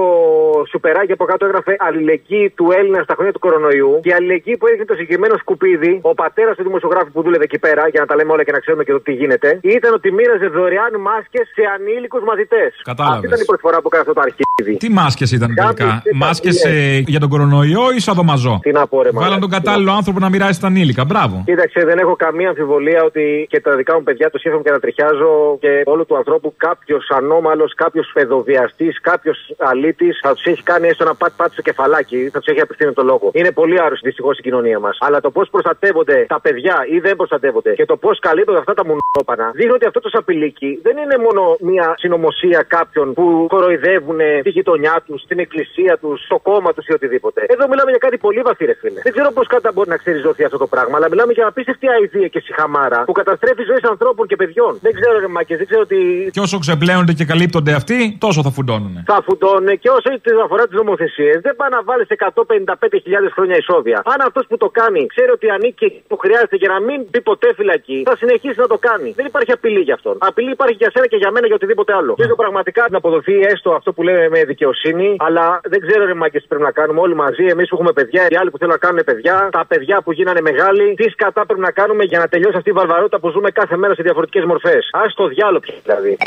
σουπεράκι από κάτω έγραφε Αλληλεγγύη του Έλληνα στα χρόνια του κορονοϊού. Και η αλληλεγγύη που έδειχνε το συγκεκριμένο σκουπίδι, ο πατέρας του δημοσιογράφου που δούλευε εκεί πέρα, για να τα λέμε όλα και να ξέρουμε και το τι γίνεται, ήταν ότι μοίραζε δωρεάν μάσκες σε ανήλικους μαθητές. Κατάλαβες. Αυτή ήταν η πρώτη φορά που έκανε αυτό το αρχίδι. Τι μάσκες ήταν Κάποιες τελικά; ήταν, Μάσκες ναι. για τον κορονοϊό ή σαδομαζό. Τι να πω, ρε Βάλαν μαλάκα. τον κατάλληλο άνθρωπο να μοιράσει τα ανήλικα. Μπράβο. Κοίταξε, δεν έχω καμία αμφιβολία ότι και τα δικά μου παιδιά του σκέφτομαι και να τριχιάζω και όλου του ανθρώπου κάποιος ανώμαλος, κάποιος παιδοβιαστή, κάποιος αλήτης θα τους έχει κάνει έστω ένα πατ-πατ στο κεφαλάκι, θα τους έχει απευθύνει το λόγο. Είναι πολύ άρρωστη δυστυχώς η κοινωνία μας. Αλλά το πώς προστατεύονται τα παιδιά ή δεν προστατεύονται και το πώς καλύπτονται αυτά τα μουνόπανα δείχνει ότι αυτό το σαπιλίκι δεν είναι μόνο μια συνωμοσία κάποιων που κοροϊδεύουν τη γειτονιά τους, την εκκλησία τους, το κόμμα τους ή οτιδήποτε. Εδώ μιλάμε για κάτι πολύ βαθύ, ρε φίλε. Δεν ξέρω πώς κατά μπορεί να ξεριζωθεί αυτό το πράγμα, αλλά μιλάμε για απίστευτη αηδία και συχαμάρα που καταστρέφει ζωές ανθρώπων και παιδιών. Δεν ξέρω, ρε Μάκε, δεν ξέρω τι. Και όσο ξεπλέονται και καλύπτονται αυτοί, τόσο θα φουντώνουν. Θα φουντώνουν και όσο είτε αφορά τις νομοθεσίες, δεν πάει να βάλει 155.000 χρόνια ισόβια. Αν αυτός που το κάνει ξέρει ότι ανήκει εκεί που χρειάζεται για να μην μπει ποτέ φυλακή, θα συνεχίσει να το κάνει. Δεν υπάρχει απειλή για αυτόν. Απειλή υπάρχει για σένα και για μένα για οτιδήποτε άλλο. Θέλω πραγματικά να αποδοθεί έστω αυτό που λέμε με δικαιοσύνη, αλλά δεν ξέρω ρε μάκε τι πρέπει να κάνουμε όλοι μαζί. Εμείς που έχουμε παιδιά, οι άλλοι που θέλουν να κάνουν παιδιά, τα παιδιά που γίνανε μεγάλοι, τι σκατά πρέπει να κάνουμε για να τελειώσει αυτή η βαρβαρότητα που ζούμε κάθε μέρα σε διαφορετικές μορφές. Α το διάλογο πια δηλαδή.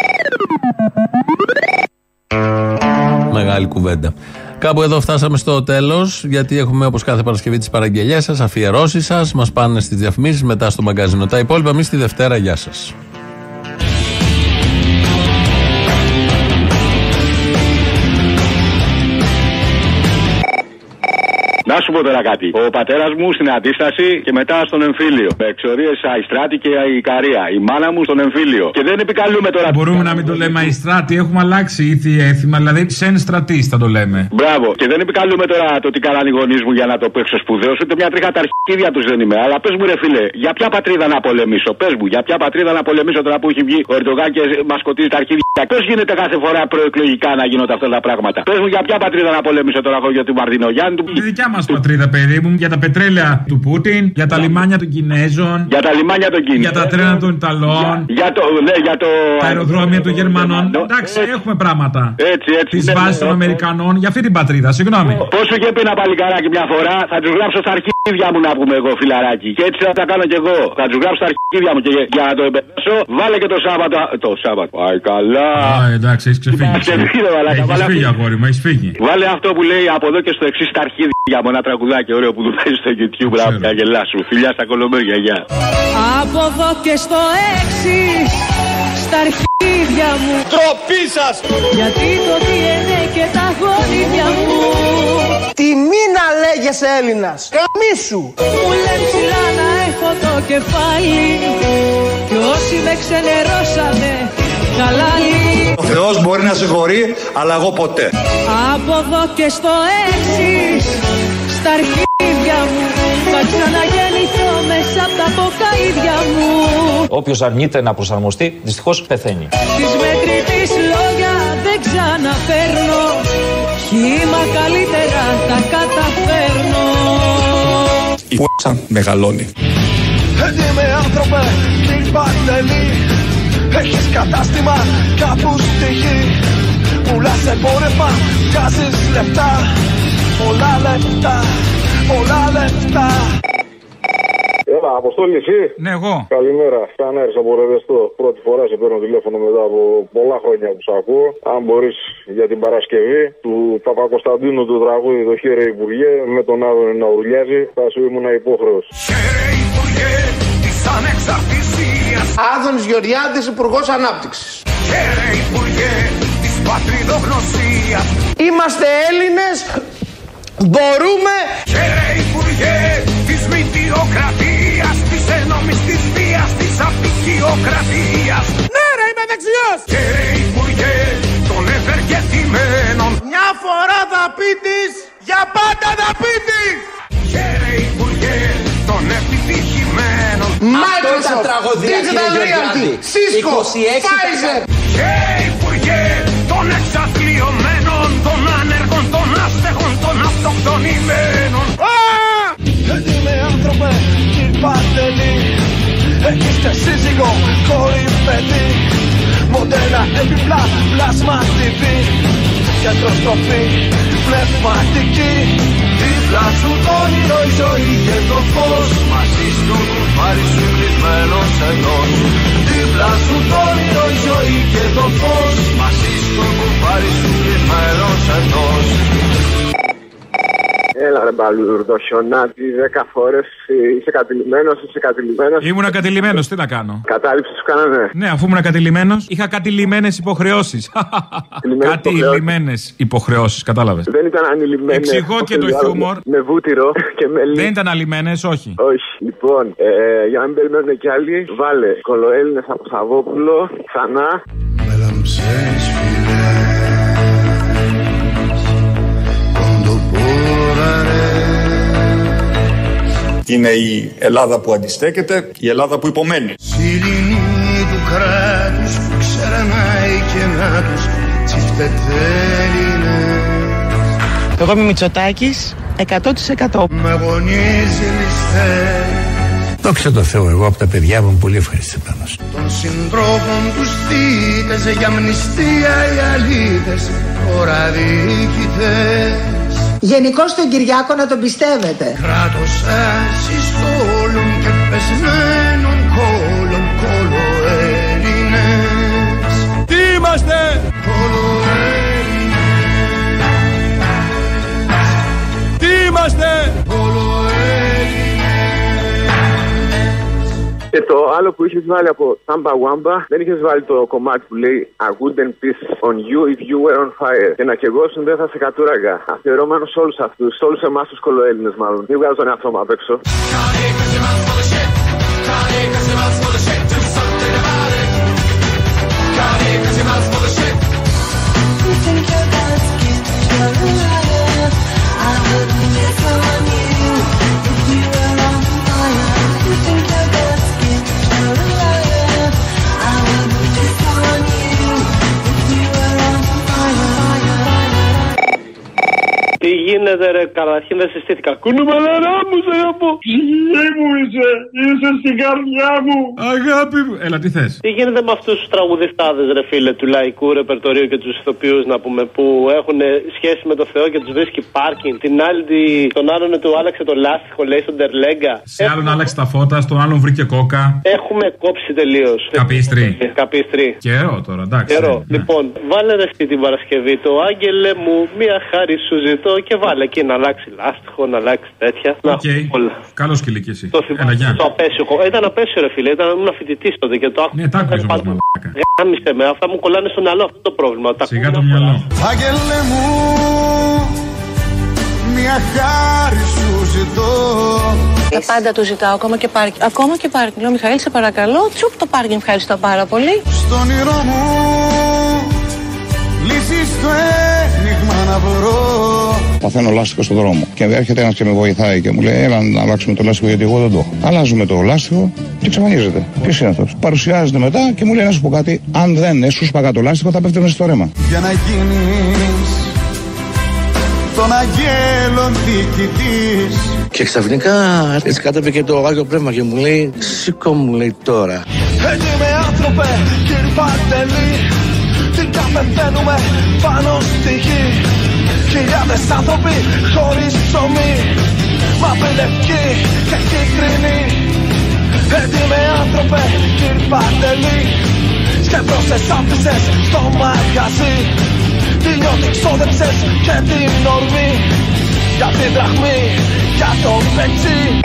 Μεγάλη κουβέντα. Κάπου εδώ φτάσαμε στο τέλος, γιατί έχουμε όπως κάθε Παρασκευή τις παραγγελίε σας, αφιερώσεις σας. Μας πάνε στις διαφημίσεις, μετά στο μαγκαζίνο. Τα υπόλοιπα εμείς τη Δευτέρα. Γεια σας. Να σου πω τώρα κάτι. Ο πατέρας μου στην αντίσταση και μετά στον εμφύλιο. Με εξορίες Αϊστράτη και η Ικαρία. Η μάνα μου στον εμφύλιο. Και δεν επικαλούμε τώρα. Μπορούμε να μην το λέμε Αϊστράτη, έχουμε αλλάξει ήδη έθιμα, δηλαδή σεν στρατής θα το λέμε. Μπράβο. Και δεν επικαλούμε τώρα το τι κάνανε οι γονείς μου για να το παίξω σπουδαίο. Ούτε μια τρίχα τα αρχίδια τους δεν είμαι. Αλλά πες μου, ρε φίλε, για ποια πατρίδα να πολεμήσω; Πες μου, για ποια πατρίδα να πολεμήσω τώρα που έχει βγει ο Ερντογάν και μας σκοτίζει τα αρχίδια; Πώς γίνεται κάθε φορά προεκλογικά να γίνονται αυτά τα πράγματα; Πες μου, για ποια πατρίδα να πολεμήσω τώρα εγώ για τον Μαρδινογιάννη του. Τη δικιά μας πατρίδα περίπου, για τα πετρέλαια του Πούτιν, για τα λιμάνια των Κινέζων, Για τα λιμάνια των Κινέζων. για τα τρένα των Ιταλών, Για το, ναι, για το. τα αεροδρόμια των Γερμανών. Εντάξει, έχουμε πράγματα. Έτσι, έτσι. Τις ναι, βάσεις ναι, των ναι. Αμερικανών για αυτή την πατρίδα, συγγνώμη. Πώ σου είχε πει ένα παλικάράκι μια φορά, θα τους γράψω στα αρχίδια μου να πούμε εγώ φιλαράκι. Και έτσι θα τα κάνω κι εγώ. Θα τους γράψω στα αρχίδια μου και για- για να το εμπεδώσω, βάλε και το Σάββατο. Το Σάββατο. Πάει καλά. Α, εντάξει, έχεις ξεφύγει. ξεφύγει, ρε μαλάκα, Έχεις βάλε φύγει, αυτή. αγόρι μου, έχεις φύγει. Βάλε αυτό που λέει από εδώ και στο εξής στα αρχίδια μου. Ένα τραγουδάκι ωραίο που του παίζει στο YouTube. Μπράβο, για γελά σου. Φιλιά στα κολομπέρια, γεια. Από εδώ και στο έξι στα αρχίδια μου Τροπή σας! Γιατί το DNA και τα γονίδια μου Τιμή να λέγεσαι Έλληνας! Καμίσου! Μου λένε ψηλά να έχω το κεφάλι Κι όσοι με ξενερώσανε χαλάλι Ο Θεός μπορεί να συγχωρεί, αλλά εγώ ποτέ. Από εδώ και στο έξι στα αρχίδια μου. Θα ξαναγεννηθώ μέσα από τα ποκαίδια μου. Όποιος αρνείται να προσαρμοστεί, δυστυχώς πεθαίνει. Της μετρητής λόγια δεν ξαναφέρνω. Χήμα καλύτερα τα καταφέρνω. Η φ***α μεγαλώνει. Έτοιμε άνθρωπε, κύριε Παντελή Έχεις κατάστημα κάπου στη γη Πουλάς εμπόρευμα, βγάζεις λεφτά Πολλά λεφτά, πολλά λεφτά Έλα, Αποστόλη, εσύ. Ναι, εγώ. Καλημέρα. Κανέρι από Ρεδεστό. Πρώτη φορά σε παίρνω τηλέφωνο μετά από πολλά χρόνια που σ' ακούω. Αν μπορείς για την Παρασκευή του Παπακοσταντίνου του τραγούδι Το χέρι Υπουργέ με τον Άδωνη να ουρλιάζει, θα σου ήμουν υπόχρεος. Άδωνης Γεωργιάδης, Υπουργός Ανάπτυξης Είμαστε Έλληνες, μπορούμε. Υπουργέ της Μητιοκρατίας, της ένομης της βίας της απεικιοκρατίας Ναι ρε είμαι δεξιός. Κύριε Υπουργέ των ευεργετημένων Μια φορά θα πίτης, για πάντα θα πίτης Κύριε Υπουργέ των επιτυχημένων. Microsoft, Digital Realty, Cisco, Pfizer. Κύριε Υπουργέ των εξαθλειωμένων των Μοντέλα, επιπλά, πλάσμα TV Κεντροστροφή, πνευματική Δίπλα σου το όνειρο η ζωή και το φως. Μαζί στο κουμπάρι σου κλεισμένος ενός. Δίπλα σου το όνειρο η ζωή και το φως. Μαζί στο κουμπάρι σου κλεισμένος ενός Έλα ρε μπαλούρδο, χιονάτι, δέκα φορέ είσαι κατηλημένος, είσαι κατηλημένος. Ήμουν κατηλημένος, τι να κάνω; Κατάληψη σου κάνανε. Ναι, αφού ήμουν κατηλημένος, είχα κατηλημένες υποχρεώσεις. Κατηλημένες υποχρεώσεις, κατάλαβες. Δεν ήταν ανηλυμένες. Εξηγώ και το χιούμορ. Με βούτυρο και με Δεν ήταν αλημένε, όχι. Όχι. Λοιπόν, ε, για να μην περιμένουν κι άλλοι, βάλε κολοέλληνες από Σαββόπουλο, ξανά. Μελαμψές Είναι η Ελλάδα που αντιστέκεται, η Ελλάδα που υπομένει. Σιλινή του κράτους που ξερανάει και να τους τσιφτετέλινες Εγώ είμαι Μητσοτάκης 100% Με γονίζει ληστές Δόξα τω Θεώ, εγώ από τα παιδιά μου πολύ ευχαριστή πάνω σου. Των συντρόφων τους θύτες για αμνηστία οι αλήθες Τώρα διοικητές Γενικώ τον Κυριάκο να τον πιστεύετε Κράτος ασυστόλων και πεσμένων κόλων κολοέλληνες Τι είμαστε! Τι είμαστε! Και το άλλο που είχες βάλει από Samba Wamba, δεν είχες βάλει το κομμάτι που λέει I wouldn't piss on you if you were on fire. Και να κεγόσουν δεν θα σε κατούραγα. Αφιερώμενο σε όλους αυτούς, σε όλους εμάς τους κολοέλληνες μάλλον. Μην βγάζω τον εαυτό μου απ' έξω. Τι γίνεται ρε, καταρχήν δεν συστήθηκα. Κουνούμαλαρά μου, σε αγαπώ. Ψυχή μου είσαι, είσαι στην καρδιά μου. Αγάπη μου. Έλα, τι θες; Τι γίνεται με αυτούς τους τραγουδιστάδες, ρε φίλε, του λαϊκού ρεπερτορίου και τους ηθοποιούς, να πούμε, που έχουν σχέση με το Θεό και τους βρίσκει πάρκινγκ. Την άλλη, τη- τον άλλον του άλλαξε το λάστιχο, λέει στον Τερλέγκα. Σε άλλον άλλαξε τα φώτα, στον άλλον βρήκε κόκα. Έχουμε κόψει τελείως. Καπίστρι. Καπίστρι. Καιρό τώρα, εντάξει. Καιρό. Λοιπόν, βάλε ρε εσύ την Παρασκευή το Άγγελε μου, μία χάρη σου ζητώ και βάλε εκεί να αλλάξει λάστιχο, να αλλάξει τέτοια. Να Οκ. έχουμε όλα. Καλό σκυλί κι εσύ. Το Έλα, θυμάμαι γεια. στο απέσιο. κο- Ήταν απέσιο, ρε φίλε. Ήταν ήμουν φοιτητής τότε και το άκουσα. Ναι, τα άκουγες όμως, μαλάκα. Γάμισε με, αυτά μου κολλάνε στο μυαλό. Αυτό το πρόβλημα. Τα Σιγά ακούω το μια μυαλό. φορά. Άγγελε μου, μια χάρη σου ζητώ Τα πάντα του ζητάω, ακόμα και πάρκινγκ. Ακόμα και πάρκινγκ. Λέω, Μιχαήλ, σε παρακαλώ. Τσουπ το πάρκινγκ, ευχαριστώ πάρα πολύ. Στον όνειρό μου λύσεις στο ένιγμα να βρω Παθαίνω λάστιχο στον δρόμο. Και έρχεται ένας και με βοηθάει και μου λέει: Έλα να αλλάξουμε το λάστιχο γιατί εγώ δεν το έχω. Αλλάζουμε το λάστιχο και εξαφανίζεται. Ποιος είναι αυτός; Παρουσιάζεται μετά και μου λέει: Να σου πω κάτι. Αν δεν σου σπαγά το λάστιχο θα πέφτει μέσα στο ρέμα. Για να γίνεις των αγγέλων διοικητής Και ξαφνικά έτσι κάτωπε και το Άγιο Πνεύμα και μου λέει Σήκω μου λέει τώρα Έτσι με άνθρωπε κύριε Παντελή Τι καπεθαίνουμε πάνω στη γη. Χιλιάδες άνθρωποι χωρίς ψωμί. Μαύρη λευκή και κίτρινη. Έτσι με άνθρωπε κύριε Παντελή Σκεφτόσες άφησες στο μαγαζί. Τι νιώθει ξόδεψες και την ορμή. Για τη δραχμή, για το πετσί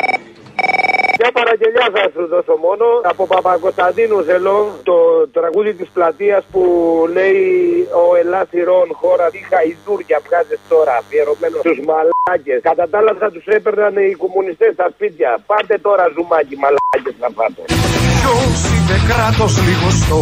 Μια παραγγελιά θα σου δώσω μόνο. Από Παπακοσταντίνου θέλω το τραγούδι της πλατείας που λέει Ο Ελάθηρον χώρα τι χαϊδούρια βγάζεις τώρα. Αφιερωμένος στους μαλάκες. Κατά τα άλλα θα τους έπαιρναν οι κομμουνιστές στα σπίτια. Πάτε τώρα ζουμάκι, μαλάκες να πάτε. Ποιος είναι κράτος λιγοστό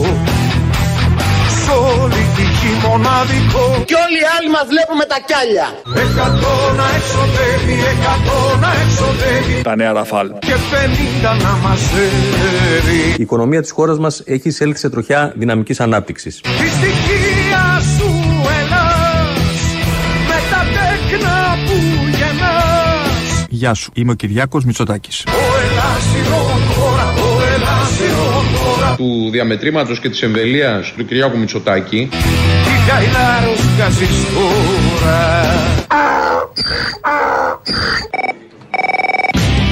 Σ' όλη τη γη μοναδικό Και όλοι οι άλλοι μας βλέπουμε τα κιάλια. Εκατό να εξοδεύει, εκατό να εξοδεύει Τα νέα Ραφάλ. Και πενήντα να μαζεύει Η οικονομία της χώρας μας έχει εισέλθει σε τροχιά δυναμικής ανάπτυξης. Τη στοιχεία σου Ελλάς Με τα τέκνα που γεννάς Γεια σου, είμαι ο Κυριάκος Μητσοτάκης. Ο Ελλάσιον του διαμετρήματος και της εμβελίας του Κυριάκου Μητσοτάκη. Τι γαϊλάρος βγάζεις τώρα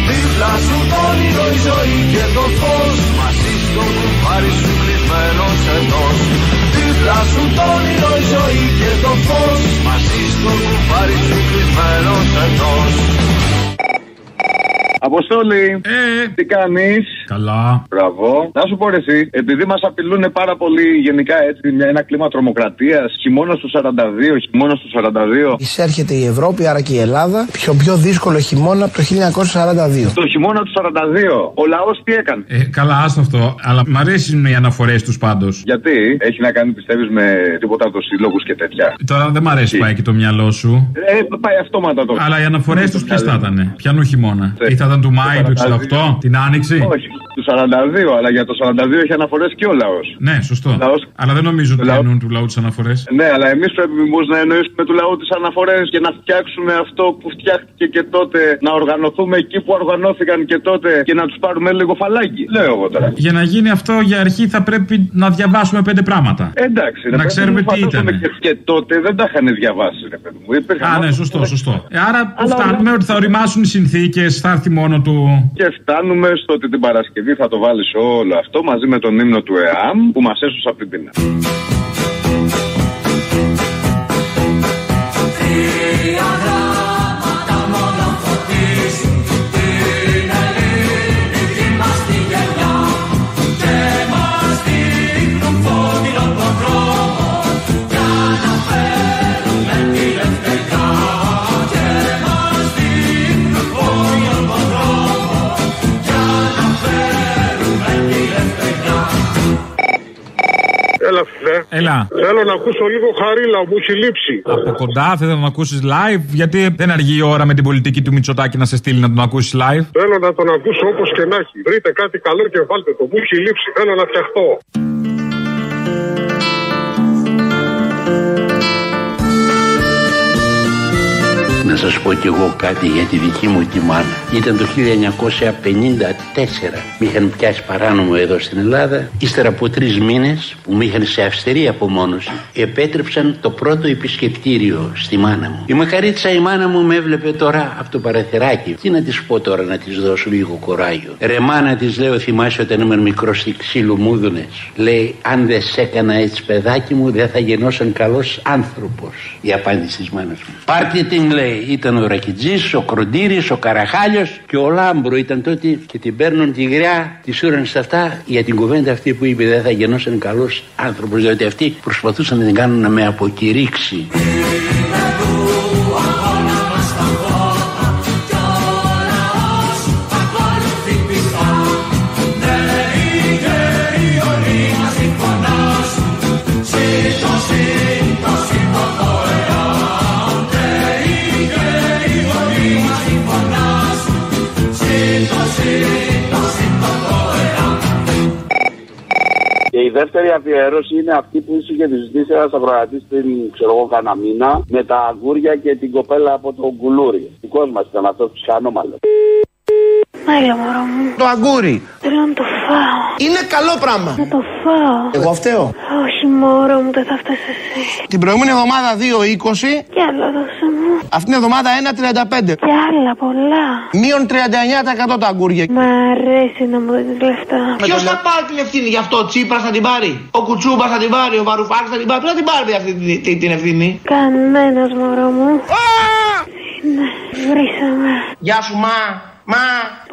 Δίπλα σου το όνειρο η ζωή και το φως Μαζί στο κουμπάρι σου κλεισμένος εντός. Δίπλα σου το όνειρο η ζωή και το φως Μαζί στο κουμπάρι σου κλεισμένος εντός Αποστόλη, Ε, τι κάνεις; καλά. Μπράβο. Να σου πω ρε εσύ, επειδή μας απειλούν πάρα πολύ γενικά έτσι, μια, ένα κλίμα τρομοκρατίας, χειμώνας του 42, χειμώνας του 42. Εισέρχεται η Ευρώπη, άρα και η Ελλάδα, πιο πιο δύσκολο χειμώνα από το 1942. Το χειμώνα του 42, ο λαός τι έκανε; Ε, καλά, άστο αυτό. Αλλά μ' αρέσουν οι αναφορές τους πάντως. Γιατί; Έχει να κάνει, πιστεύεις, με τίποτα από τους συλλόγους και τέτοια. Τώρα δεν μ' αρέσει πάει και το μυαλό σου. Ε, πάει αυτόματα το. Αλλά οι αναφορές τους ποιε θα ήταν. Ποιανού χειμώνα; Ε, Ή θα ήταν του Μάη του 68, την Άνοιξη; Όχι, του 42, αλλά για το 42 έχει αναφορές και ο λαός. Ναι, σωστό. Λαός- Αλλά δεν νομίζω ότι εννοούν του λαού τις αναφορές. Ναι, αλλά εμείς πρέπει μήπω να εννοήσουμε του λαού τις αναφορές και να φτιάξουμε αυτό που φτιάχτηκε και τότε, να οργανωθούμε εκεί που οργανώθηκαν και τότε και να τους πάρουμε λίγο φαλάκι. Λέω εγώ τώρα. Για να γίνει αυτό για αρχή θα πρέπει να διαβάσουμε πέντε πράγματα. Εντάξει, ρε Να παιδί ξέρουμε μου, τι φαντάζομαι ήταν. Και, και τότε δεν τα είχαν διαβάσει, ρε παιδί μου. Υπήρχαν Α, ναι, άνθρωποι σωστό, που- σωστό. Ε, άρα που Αλλά φτάνουμε ότι θα οριμάσουν οι συνθήκες, θα έρθει μόνο του. Και φτάνουμε στο ότι την Παρασκευή θα το βάλεις όλο αυτό μαζί με τον ύμνο του ΕΑΜ που μας έσωσε από την πείνα. Τρία φίλε. Έλα. Θέλω να ακούσω λίγο χαρίλα, μου έχει λείψει. Από κοντά θε να τον ακούσεις live, γιατί δεν αργεί η ώρα με την πολιτική του Μητσοτάκη να σε στείλει να τον ακούσεις live; Θέλω να τον ακούσω όπως και να έχει. Βρείτε κάτι καλό και βάλτε το. Μου έχει λείψει. Θέλω να φτιαχτώ. Να σας πω κι εγώ κάτι για τη δική μου τη μάνα. Ήταν το 1954. Με είχαν πιάσει παράνομο εδώ στην Ελλάδα. Ύστερα από τρεις μήνες που με είχαν σε αυστηρή απομόνωση, επέτρεψαν το πρώτο επισκεπτήριο στη μάνα μου. Η μακαρίτσα η μάνα μου με έβλεπε τώρα από το παραθυράκι. Τι να της πω τώρα να της δώσω λίγο κουράγιο. Ρε μάνα της λέω θυμάσαι όταν ήμουν μικρός τι ξύλο μού 'δωνες. Λέει αν δεν σε έκανα έτσι παιδάκι μου δεν θα γινόσουν καλός άνθρωπος. Η απάντηση της μάνας μου. Πάρτε την λέει ήταν ο Ρακιτζής, ο Κροντήρης, ο Καραχάλιος και ο Λάμπρου ήταν τότε και την παίρνουν τη γριά, τη σούραν στα αυτιά για την κουβέντα αυτή που είπε δεν θα γινόσουν καλός άνθρωπος διότι αυτοί προσπαθούσαν να την κάνουν να με αποκηρύξει. Δεύτερη αφιέρωση είναι αυτή που σου είχε ζητήσει ένα ακροατή πριν, ξέρω εγώ, κάνα μήνα, με τα αγούρια και την κοπέλα από το γκουλούρι. Δικός μας ήταν αυτός ψυχανόμαλο. Έλα μωρό μου. Το αγκούρι. Θέλω να το φάω. Είναι καλό πράγμα. Να το φάω. Εγώ φταίω. Όχι μωρό μου, δεν θα φτάσει εσύ. Την προηγούμενη εβδομάδα 2,20. Κι άλλα δώσε μου. Αυτήν την εβδομάδα 1,35. Κι άλλα πολλά. Μείον 39% τα αγκούρια. Μ' αρέσει να μου δίνεις λεφτά. Ποιος θα πάρει την ευθύνη γι' αυτό, ο Τσίπρας θα την πάρει; Ο Κουτσούμπας θα την πάρει, ο Βαρουφάκης θα την πάρει; Ποιος θα την πάρει αυτή την, την, την ευθύνη; Κανένας μωρό μου. Ναι, βρήσαμε. Γεια σου, μα. Μα.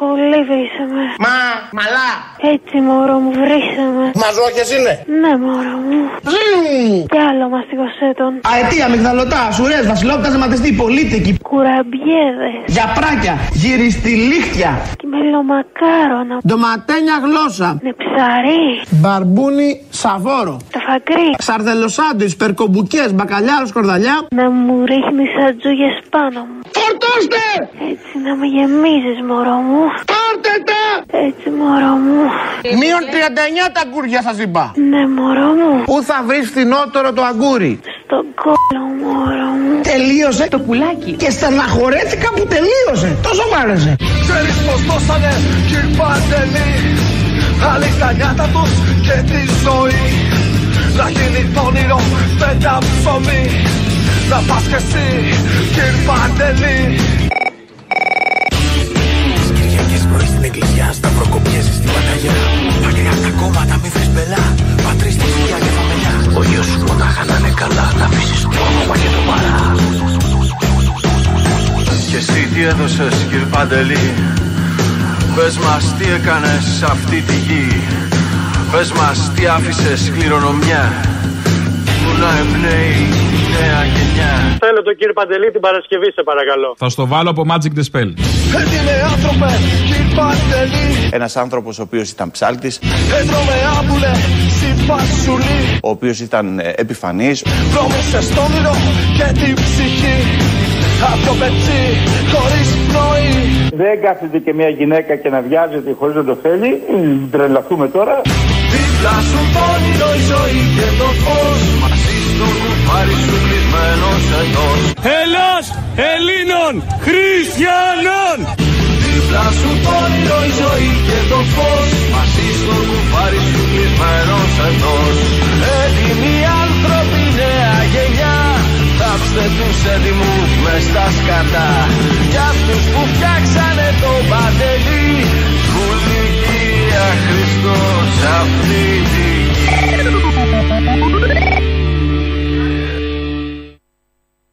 Πολύ βρήσαμε. Μα. Μαλά. Έτσι μωρό μου βρήσαμε. Μαζόχες είναι. Ναι μωρό μου. Ζήμ. Κι άλλο μαστιγωσέ τον. Αετία, μυγδαλωτά, σουρές, βασιλόπτας, αιματιστή, πολίτικη. Κουραμπιέδες. Γιαπράκια, γυριστιλίχτια. Και μελομακάρονα. Ντοματένια γλώσσα. Ναι ψαρί. Μπαρμπούνι σαβόρο. Τα φαγκρί. Σαρδελοσάντουιτς, περκομπουκές, μπακαλιάρος, σκορδαλιά. Να μου ρίχνεις ατζούγες πάνω μου. Φορτώστε! Έτσι να με γεμίζεις μωρό μου. Πάρτε τα! Έτσι μωρό μου. Μείον 39 τα αγκούρια σας είπα. Ναι μωρό μου. Πού θα βρεις φθηνότερο το αγκούρι; Στον κόλλο μωρό μου. Τελείωσε το πουλάκι. Και στεναχωρέθηκα που τελείωσε. Τόσο μ' άρεσε. Ξέρεις πως δώσανε κυρ Παντελή Άλλοι τα νιάτα τους και τη ζωή Να γίνει το όνειρο πέντα ψωμί Να πας κι εσύ κυρ κόμματα μη βρεις μπελά, πατρίς στη δουλειά και φαμελιά Ο γιος σου μονάχα να είναι καλά, να αφήσεις το όνομα και το παρά Και εσύ τι έδωσες κυρ Παντελή; Πες μας τι έκανες σε αυτή τη γη. Πες μας τι άφησες κληρονομιά. Που να εμπνέει η νέα γενιά. Θέλω τον κύριο Παντελή την Παρασκευή, σε παρακαλώ. Θα στο βάλω από Magic the Spell. Έτοιμε άνθρωπε κυρ Παντελή Ένας άνθρωπος ο οποίος ήταν ψάλτης, Έτρωμε άμπουλε συμπασουλή ο οποίος ήταν ε, επιφανής, Βρώμησε στο όνειρο και την ψυχή. Απ' το πετσί χωρίς πνοή Δεν κάθεται και μια γυναίκα και να βιάζεται χωρίς να το θέλει. Μ, Τρελαθούμε τώρα. Δίπλα σου το όνειρο η ζωή και το φως Μαζί στο κουφάρι σου κλεισμένος εντός Ελλάς Ελλήνων Χριστιανών! Δίπλα σου το όνειρο η ζωή και το φως. Μαζί στο κουφάρι σου κλεισμένος εντός Έτοιμοι άνθρωποι νέα γενιά. Θάψτε τους έτοιμους μες στα σκατά Κι αυτούς που φτιάξανε το παντελή Βουλικία Χριστός αυτή τη γη